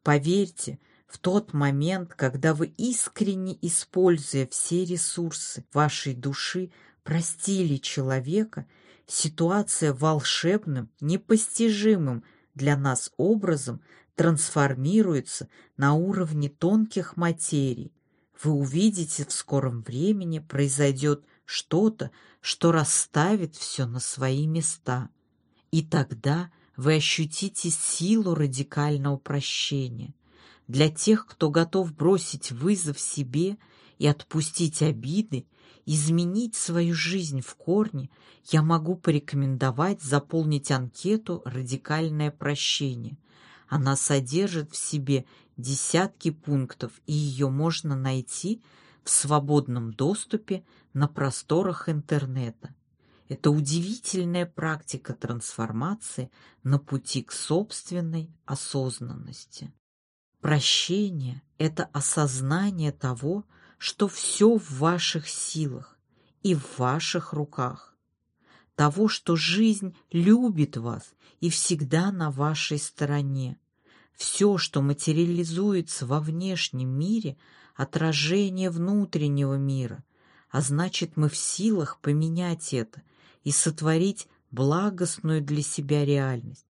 Speaker 1: Поверьте, в тот момент, когда вы искренне используя все ресурсы вашей души, простили человека, ситуация волшебным, непостижимым для нас образом – трансформируется на уровне тонких материй. Вы увидите, в скором времени произойдет что-то, что расставит все на свои места. И тогда вы ощутите силу радикального прощения. Для тех, кто готов бросить вызов себе и отпустить обиды, изменить свою жизнь в корне, я могу порекомендовать заполнить анкету «Радикальное прощение», она содержит в себе десятки пунктов, и ее можно найти в свободном доступе на просторах интернета. Это удивительная практика трансформации на пути к собственной осознанности. Прощение – это осознание того, что все в ваших силах и в ваших руках. Того, что жизнь любит вас и всегда на вашей стороне. Все, что материализуется во внешнем мире, отражение внутреннего мира, а значит, мы в силах поменять это и сотворить благостную для себя реальность.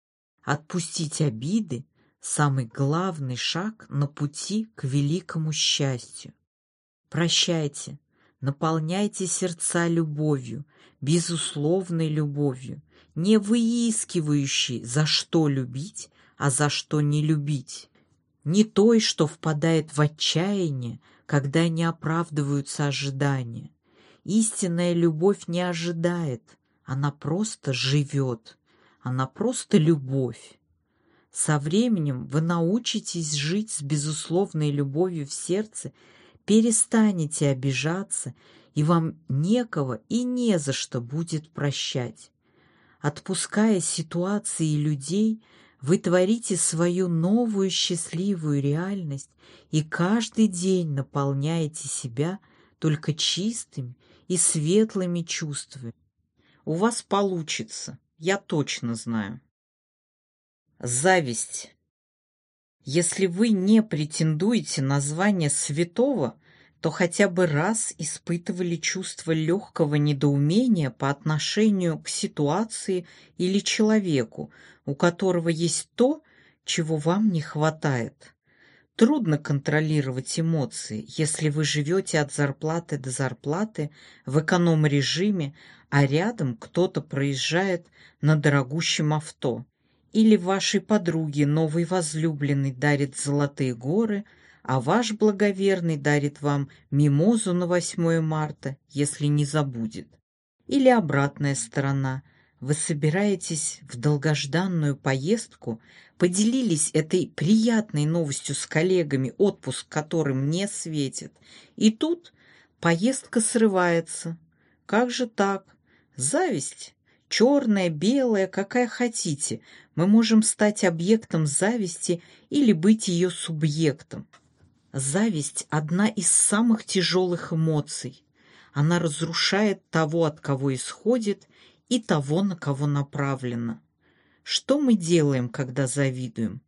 Speaker 1: Отпустить обиды – самый главный шаг на пути к великому счастью. Прощайте, наполняйте сердца любовью, безусловной любовью, не выискивающей, за что любить, а за что не любить. Не той, что впадает в отчаяние, когда не оправдываются ожидания. Истинная любовь не ожидает, она просто живет, она просто любовь. Со временем вы научитесь жить с безусловной любовью в сердце, перестанете обижаться, и вам некого и не за что будет прощать. Отпуская ситуации и людей, вы творите свою новую счастливую реальность и каждый день наполняете себя только чистыми и светлыми чувствами. У вас получится, я точно знаю. Зависть. Если вы не претендуете на звание святого, то хотя бы раз испытывали чувство легкого недоумения по отношению к ситуации или человеку, у которого есть то, чего вам не хватает. Трудно контролировать эмоции, если вы живете от зарплаты до зарплаты в эконом-режиме, а рядом кто-то проезжает на дорогущем авто. Или вашей подруге новый возлюбленный дарит золотые горы, а ваш благоверный дарит вам мимозу на 8 марта, если не забудет. Или обратная сторона – вы собираетесь в долгожданную поездку, поделились этой приятной новостью с коллегами, отпуск которым не светит, и тут поездка срывается. Как же так? Зависть? Черная, белая, какая хотите. Мы можем стать объектом зависти или быть ее субъектом. Зависть – одна из самых тяжелых эмоций. Она разрушает того, от кого исходит, и того, на кого направлено. Что мы делаем, когда завидуем?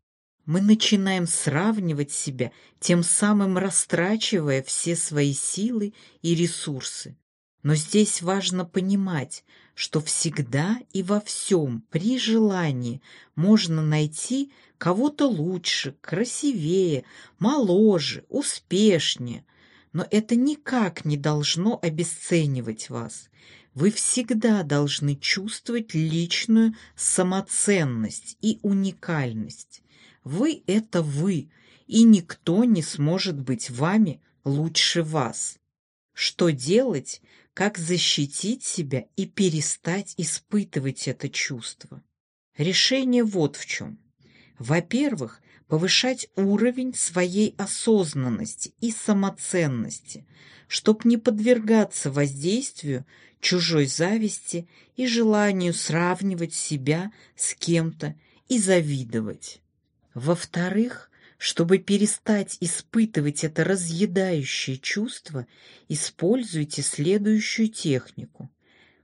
Speaker 1: Мы начинаем сравнивать себя, тем самым растрачивая все свои силы и ресурсы. Но здесь важно понимать, что всегда и во всем при желании можно найти кого-то лучше, красивее, моложе, успешнее. Но это никак не должно обесценивать вас. Вы всегда должны чувствовать личную самоценность и уникальность. Вы — это вы, и никто не сможет быть вами лучше вас. Что делать, как защитить себя и перестать испытывать это чувство? Решение вот в чем. Во-первых, повышать уровень своей осознанности и самоценности, чтобы не подвергаться воздействию чужой зависти и желанию сравнивать себя с кем-то и завидовать. Во-вторых, чтобы перестать испытывать это разъедающее чувство, используйте следующую технику.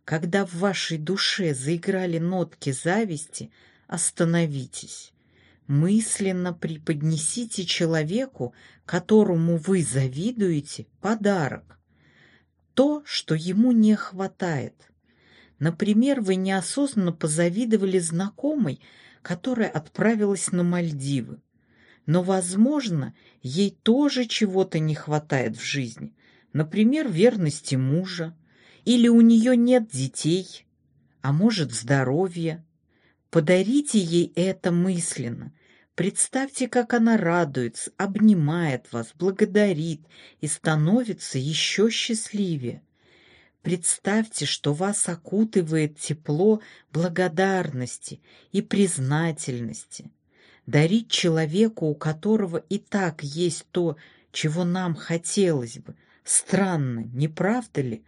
Speaker 1: Когда в вашей душе заиграли нотки зависти, остановитесь. Мысленно преподнесите человеку, которому вы завидуете, подарок то, что ему не хватает. Например, вы неосознанно позавидовали знакомой, которая отправилась на Мальдивы. Но, возможно, ей тоже чего-то не хватает в жизни. Например, верности мужа. Или у нее нет детей, а может, здоровья. Подарите ей это мысленно – Представьте, как она радуется, обнимает вас, благодарит и становится еще счастливее. Представьте, что вас окутывает тепло благодарности и признательности. Дарить человеку, у которого и так есть то, чего нам хотелось бы, странно, не правда ли?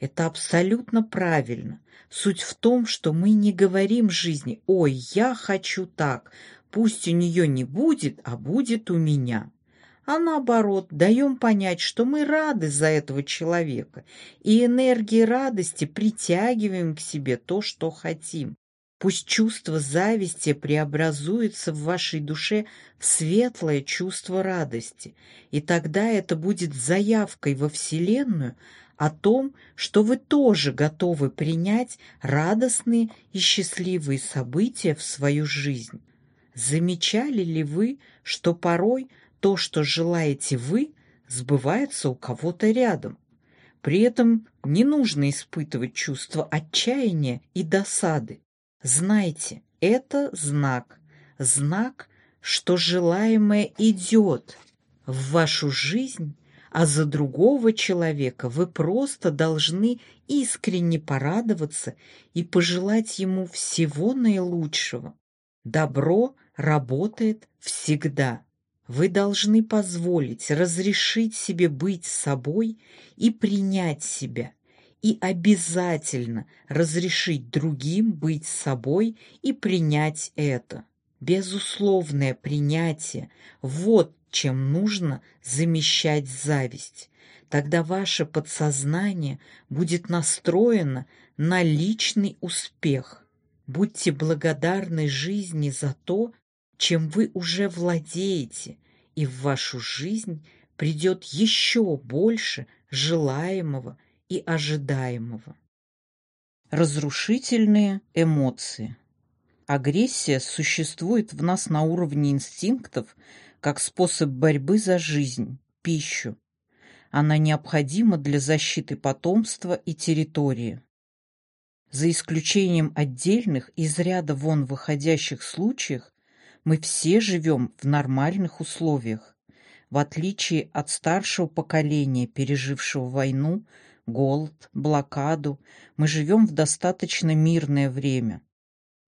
Speaker 1: Это абсолютно правильно. Суть в том, что мы не говорим жизни «Ой, я хочу так», Пусть у нее не будет, а будет у меня. А наоборот, даем понять, что мы рады за этого человека, и энергией радости притягиваем к себе то, что хотим. Пусть чувство зависти преобразуется в вашей душе в светлое чувство радости, и тогда это будет заявкой во Вселенную о том, что вы тоже готовы принять радостные и счастливые события в свою жизнь. Замечали ли вы, что порой то, что желаете вы, сбывается у кого-то рядом? При этом не нужно испытывать чувство отчаяния и досады. Знайте, это знак, знак, что желаемое идет в вашу жизнь, а за другого человека вы просто должны искренне порадоваться и пожелать ему всего наилучшего. Добро работает всегда. Вы должны позволить, разрешить себе быть собой и принять себя, и обязательно разрешить другим быть собой и принять это. Безусловное принятие – вот чем нужно замещать зависть. Тогда ваше подсознание будет настроено на личный успех. Будьте благодарны жизни за то, чем вы уже владеете, и в вашу жизнь придет еще больше желаемого и ожидаемого. Разрушительные эмоции. Агрессия существует в нас на уровне инстинктов как способ борьбы за жизнь, пищу. Она необходима для защиты потомства и территории. За исключением отдельных из ряда вон выходящих случаев, мы все живем в нормальных условиях. В отличие от старшего поколения, пережившего войну, голод, блокаду, мы живем в достаточно мирное время.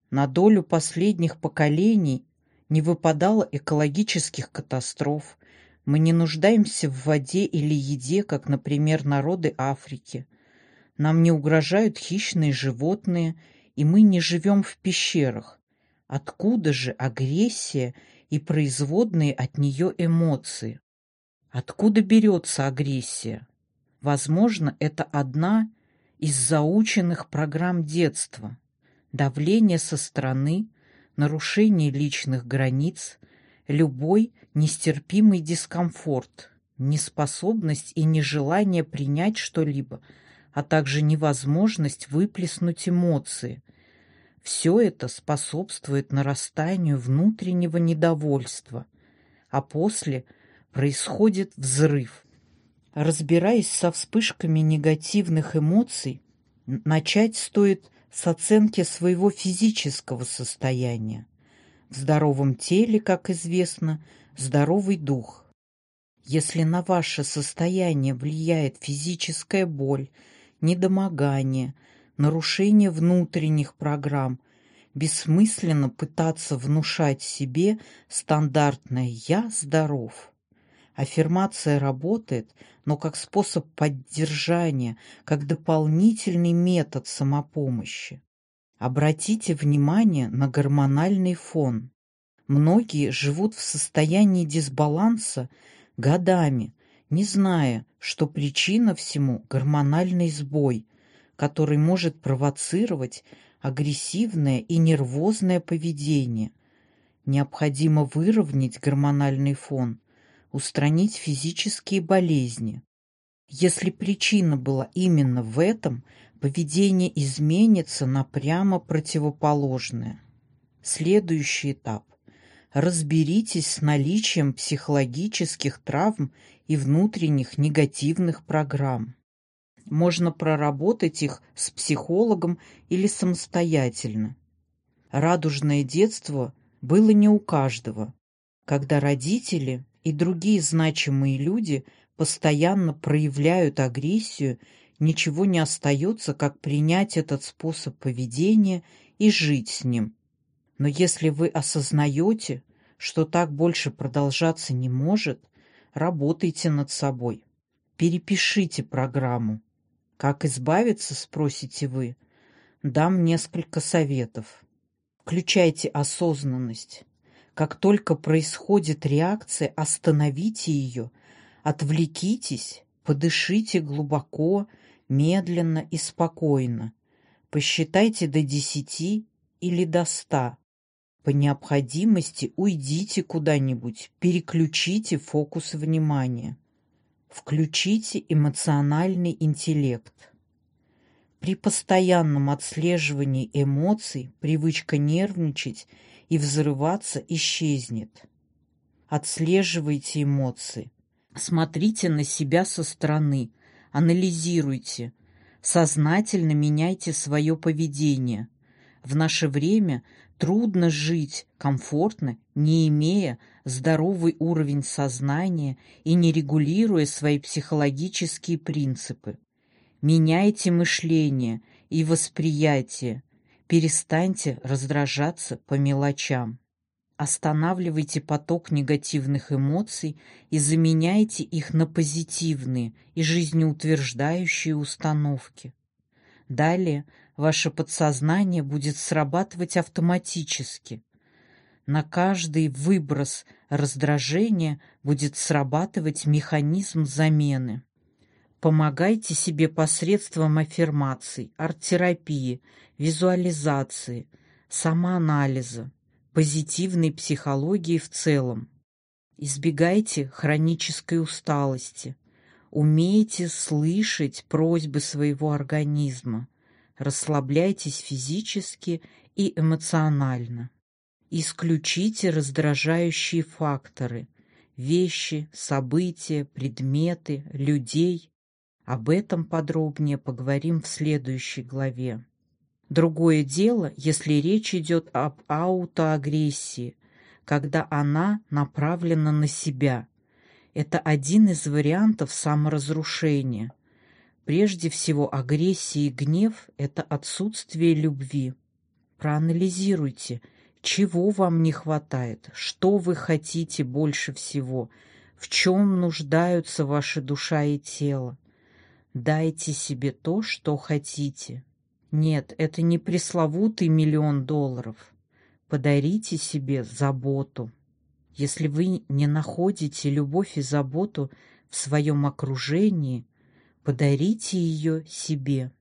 Speaker 1: На долю последних поколений не выпадало экологических катастроф, мы не нуждаемся в воде или еде, как, например, народы Африки. Нам не угрожают хищные животные, и мы не живем в пещерах. Откуда же агрессия и производные от нее эмоции? Откуда берется агрессия? Возможно, это одна из заученных программ детства. Давление со стороны, нарушение личных границ, любой нестерпимый дискомфорт, неспособность и нежелание принять что-либо, а также невозможность выплеснуть эмоции – все это способствует нарастанию внутреннего недовольства, а после происходит взрыв. Разбираясь со вспышками негативных эмоций, начать стоит с оценки своего физического состояния. В здоровом теле, как известно, здоровый дух. Если на ваше состояние влияет физическая боль, недомогание, нарушение внутренних программ. Бессмысленно пытаться внушать себе стандартное «я здоров». Аффирмация работает, но как способ поддержания, как дополнительный метод самопомощи. Обратите внимание на гормональный фон. Многие живут в состоянии дисбаланса годами, не зная, что причина всему – гормональный сбой, который может провоцировать агрессивное и нервозное поведение. Необходимо выровнять гормональный фон, устранить физические болезни. Если причина была именно в этом, поведение изменится на прямо противоположное. Следующий этап. Разберитесь с наличием психологических травм и внутренних негативных программ можно проработать их с психологом или самостоятельно. Радужное детство было не у каждого, когда родители и другие значимые люди постоянно проявляют агрессию, ничего не остается, как принять этот способ поведения и жить с ним. Но если вы осознаете, что так больше продолжаться не может, работайте над собой. Перепишите программу, как избавиться, спросите вы? Дам несколько советов. Включайте осознанность. Как только происходит реакция, остановите ее, отвлекитесь, подышите глубоко, медленно и спокойно. Посчитайте до десяти или до ста. По необходимости уйдите куда-нибудь, переключите фокус внимания. Включите эмоциональный интеллект. При постоянном отслеживании эмоций привычка нервничать и взрываться исчезнет. Отслеживайте эмоции. Смотрите на себя со стороны, анализируйте, сознательно меняйте свое поведение. В наше время трудно жить комфортно, не имея здоровый уровень сознания и не регулируя свои психологические принципы. Меняйте мышление и восприятие, перестаньте раздражаться по мелочам. Останавливайте поток негативных эмоций и заменяйте их на позитивные и жизнеутверждающие установки. Далее ваше подсознание будет срабатывать автоматически. На каждый выброс раздражения будет срабатывать механизм замены. Помогайте себе посредством аффирмаций, арт-терапии, визуализации, самоанализа, позитивной психологии в целом. Избегайте хронической усталости. Умейте слышать просьбы своего организма. Расслабляйтесь физически и эмоционально. Исключите раздражающие факторы – вещи, события, предметы, людей. Об этом подробнее поговорим в следующей главе. Другое дело, если речь идет об аутоагрессии, когда она направлена на себя. Это один из вариантов саморазрушения. Прежде всего, агрессия и гнев – это отсутствие любви. Проанализируйте, чего вам не хватает, что вы хотите больше всего, в чем нуждаются ваша душа и тело. Дайте себе то, что хотите. Нет, это не пресловутый миллион долларов. Подарите себе заботу. Если вы не находите любовь и заботу в своем окружении, подарите ее себе.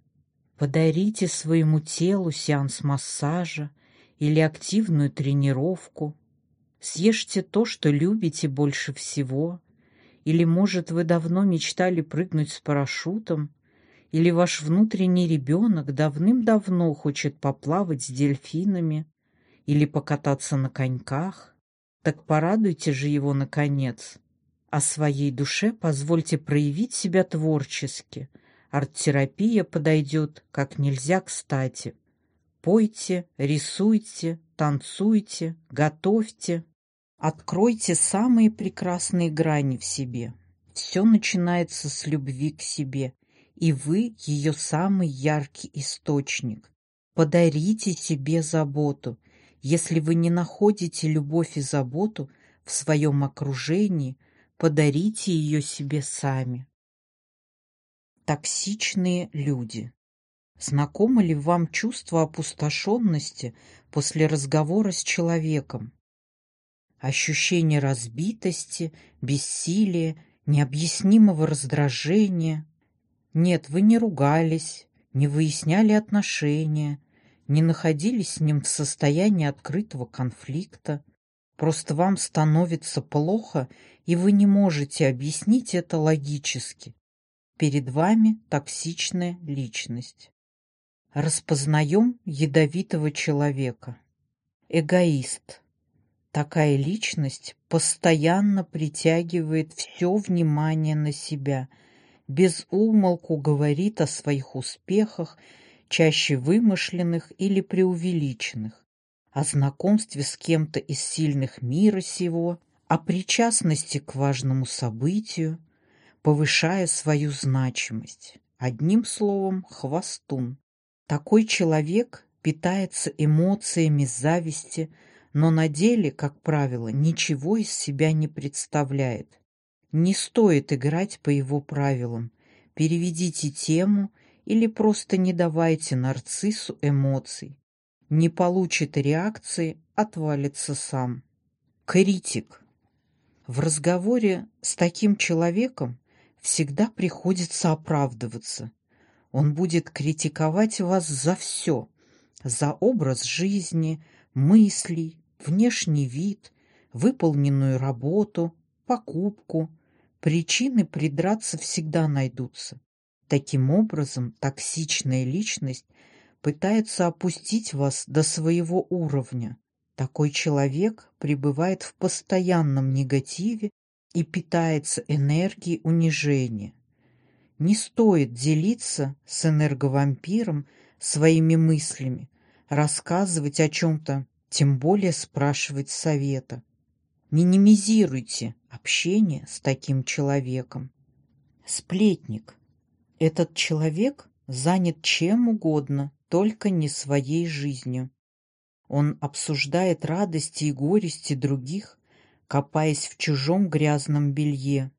Speaker 1: Подарите своему телу сеанс массажа или активную тренировку. Съешьте то, что любите больше всего. Или, может, вы давно мечтали прыгнуть с парашютом, или ваш внутренний ребенок давным-давно хочет поплавать с дельфинами или покататься на коньках? Так порадуйте же его, наконец. А своей душе позвольте проявить себя творчески. Арт-терапия подойдет как нельзя кстати. Пойте, рисуйте, танцуйте, готовьте. Откройте самые прекрасные грани в себе. Все начинается с любви к себе и вы ее самый яркий источник. Подарите себе заботу. Если вы не находите любовь и заботу в своем окружении, подарите ее себе сами. Токсичные люди. Знакомо ли вам чувство опустошенности после разговора с человеком? Ощущение разбитости, бессилия, необъяснимого раздражения, нет, вы не ругались, не выясняли отношения, не находились с ним в состоянии открытого конфликта. Просто вам становится плохо, и вы не можете объяснить это логически. Перед вами токсичная личность. Распознаем ядовитого человека. Эгоист. Такая личность постоянно притягивает все внимание на себя – без умолку говорит о своих успехах, чаще вымышленных или преувеличенных, о знакомстве с кем-то из сильных мира сего, о причастности к важному событию, повышая свою значимость. Одним словом, хвостун. Такой человек питается эмоциями зависти, но на деле, как правило, ничего из себя не представляет. Не стоит играть по его правилам. Переведите тему или просто не давайте нарциссу эмоций. Не получит реакции, отвалится сам. Критик. В разговоре с таким человеком всегда приходится оправдываться. Он будет критиковать вас за все, за образ жизни, мыслей, внешний вид, выполненную работу, покупку. Причины придраться всегда найдутся. Таким образом, токсичная личность пытается опустить вас до своего уровня. Такой человек пребывает в постоянном негативе и питается энергией унижения. Не стоит делиться с энерговампиром своими мыслями, рассказывать о чем-то, тем более спрашивать совета. Минимизируйте общение с таким человеком. Сплетник. Этот человек занят чем угодно, только не своей жизнью. Он обсуждает радости и горести других, копаясь в чужом грязном белье.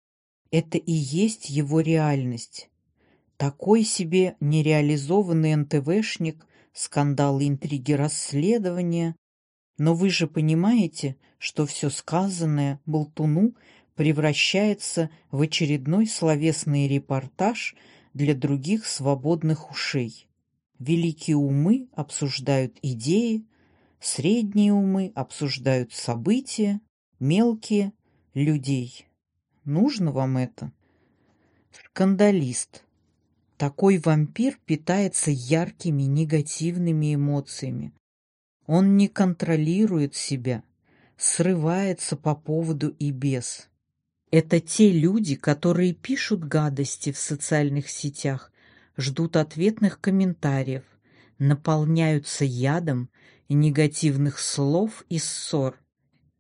Speaker 1: Это и есть его реальность. Такой себе нереализованный НТВшник, скандалы, интриги, расследования. Но вы же понимаете, что все сказанное болтуну превращается в очередной словесный репортаж для других свободных ушей. Великие умы обсуждают идеи, средние умы обсуждают события, мелкие — людей. Нужно вам это? Скандалист. Такой вампир питается яркими негативными эмоциями. Он не контролирует себя, срывается по поводу и без. Это те люди, которые пишут гадости в социальных сетях, ждут ответных комментариев, наполняются ядом негативных слов и ссор.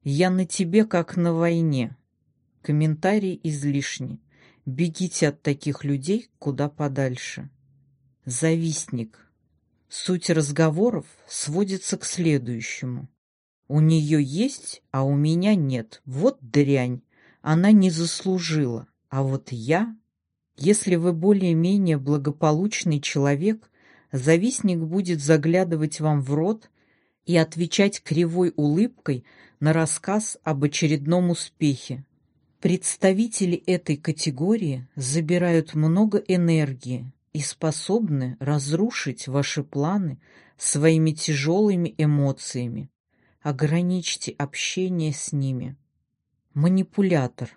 Speaker 1: «Я на тебе, как на войне». Комментарий излишни. Бегите от таких людей куда подальше. Завистник. Суть разговоров сводится к следующему. У нее есть, а у меня нет. Вот дрянь. Она не заслужила. А вот я... Если вы более-менее благополучный человек, завистник будет заглядывать вам в рот и отвечать кривой улыбкой на рассказ об очередном успехе. Представители этой категории забирают много энергии и способны разрушить ваши планы своими тяжелыми эмоциями. Ограничьте общение с ними. Манипулятор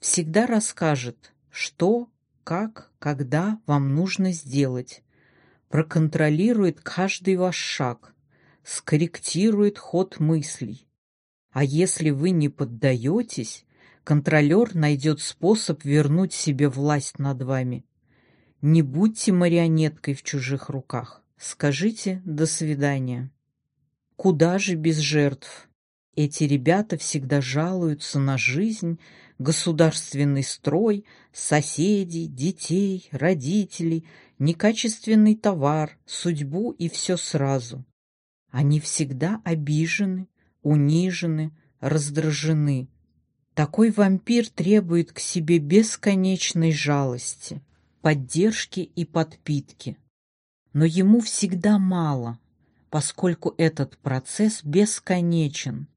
Speaker 1: всегда расскажет, что, как, когда вам нужно сделать, проконтролирует каждый ваш шаг, скорректирует ход мыслей. А если вы не поддаетесь, контролер найдет способ вернуть себе власть над вами. Не будьте марионеткой в чужих руках. Скажите «до свидания». Куда же без жертв? Эти ребята всегда жалуются на жизнь, государственный строй, соседей, детей, родителей, некачественный товар, судьбу и все сразу. Они всегда обижены, унижены, раздражены. Такой вампир требует к себе бесконечной жалости, поддержки и подпитки. Но ему всегда мало, поскольку этот процесс бесконечен.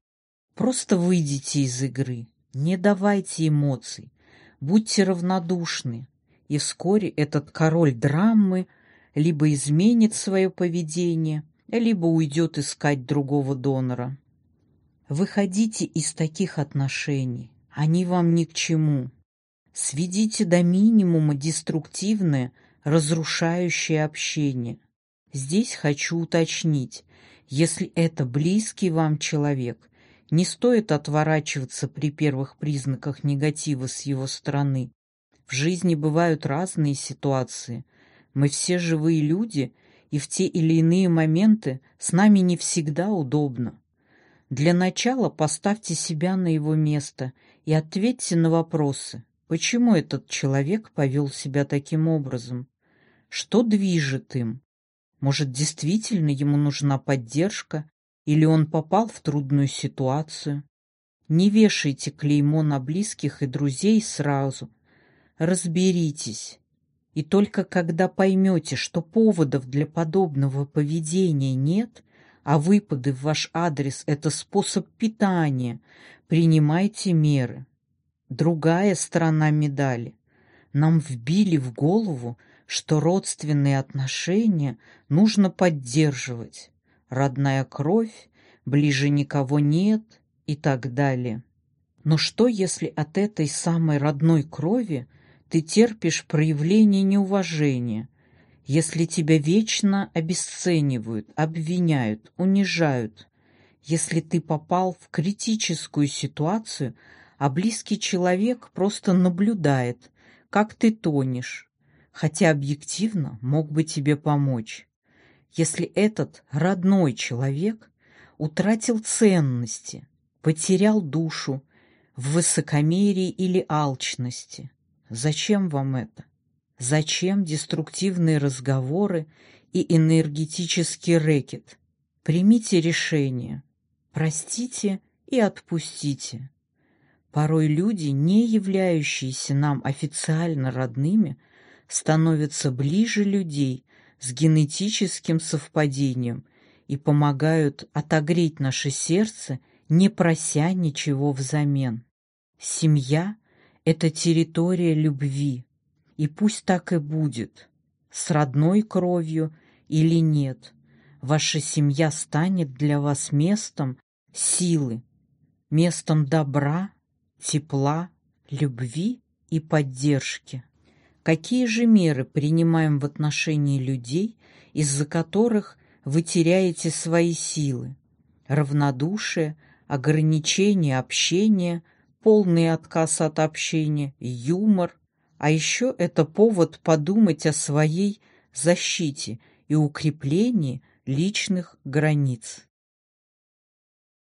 Speaker 1: Просто выйдите из игры, не давайте эмоций, будьте равнодушны, и вскоре этот король драмы либо изменит свое поведение, либо уйдет искать другого донора. Выходите из таких отношений, они вам ни к чему. Сведите до минимума деструктивное, разрушающее общение. Здесь хочу уточнить, если это близкий вам человек, не стоит отворачиваться при первых признаках негатива с его стороны. В жизни бывают разные ситуации. Мы все живые люди, и в те или иные моменты с нами не всегда удобно. Для начала поставьте себя на его место и ответьте на вопросы. Почему этот человек повел себя таким образом? Что движет им? Может, действительно ему нужна поддержка, или он попал в трудную ситуацию? Не вешайте клеймо на близких и друзей сразу. Разберитесь, и только когда поймете, что поводов для подобного поведения нет, а выпады в ваш адрес – это способ питания, принимайте меры. Другая сторона медали. Нам вбили в голову, что родственные отношения нужно поддерживать. родная кровь, ближе никого нет и так далее. Но что, если от этой самой родной крови ты терпишь проявление неуважения, если тебя вечно обесценивают, обвиняют, унижают, если ты попал в критическую ситуацию, а близкий человек просто наблюдает, как ты тонешь, хотя объективно мог бы тебе помочь. Если этот родной человек утратил ценности, потерял душу в высокомерии или алчности, зачем вам это? Зачем деструктивные разговоры и энергетический рэкет? Примите решение, простите и отпустите. Порой люди, не являющиеся нам официально родными, становятся ближе людей с генетическим совпадением и помогают отогреть наше сердце, не прося ничего взамен. Семья — это территория любви, и пусть так и будет, с родной кровью или нет, ваша семья станет для вас местом силы, местом добра, тепла, любви и поддержки. Какие же меры принимаем в отношении людей, из-за которых вы теряете свои силы? Равнодушие, ограничение общения, полный отказ от общения, юмор. А еще это повод подумать о своей защите и укреплении личных границ.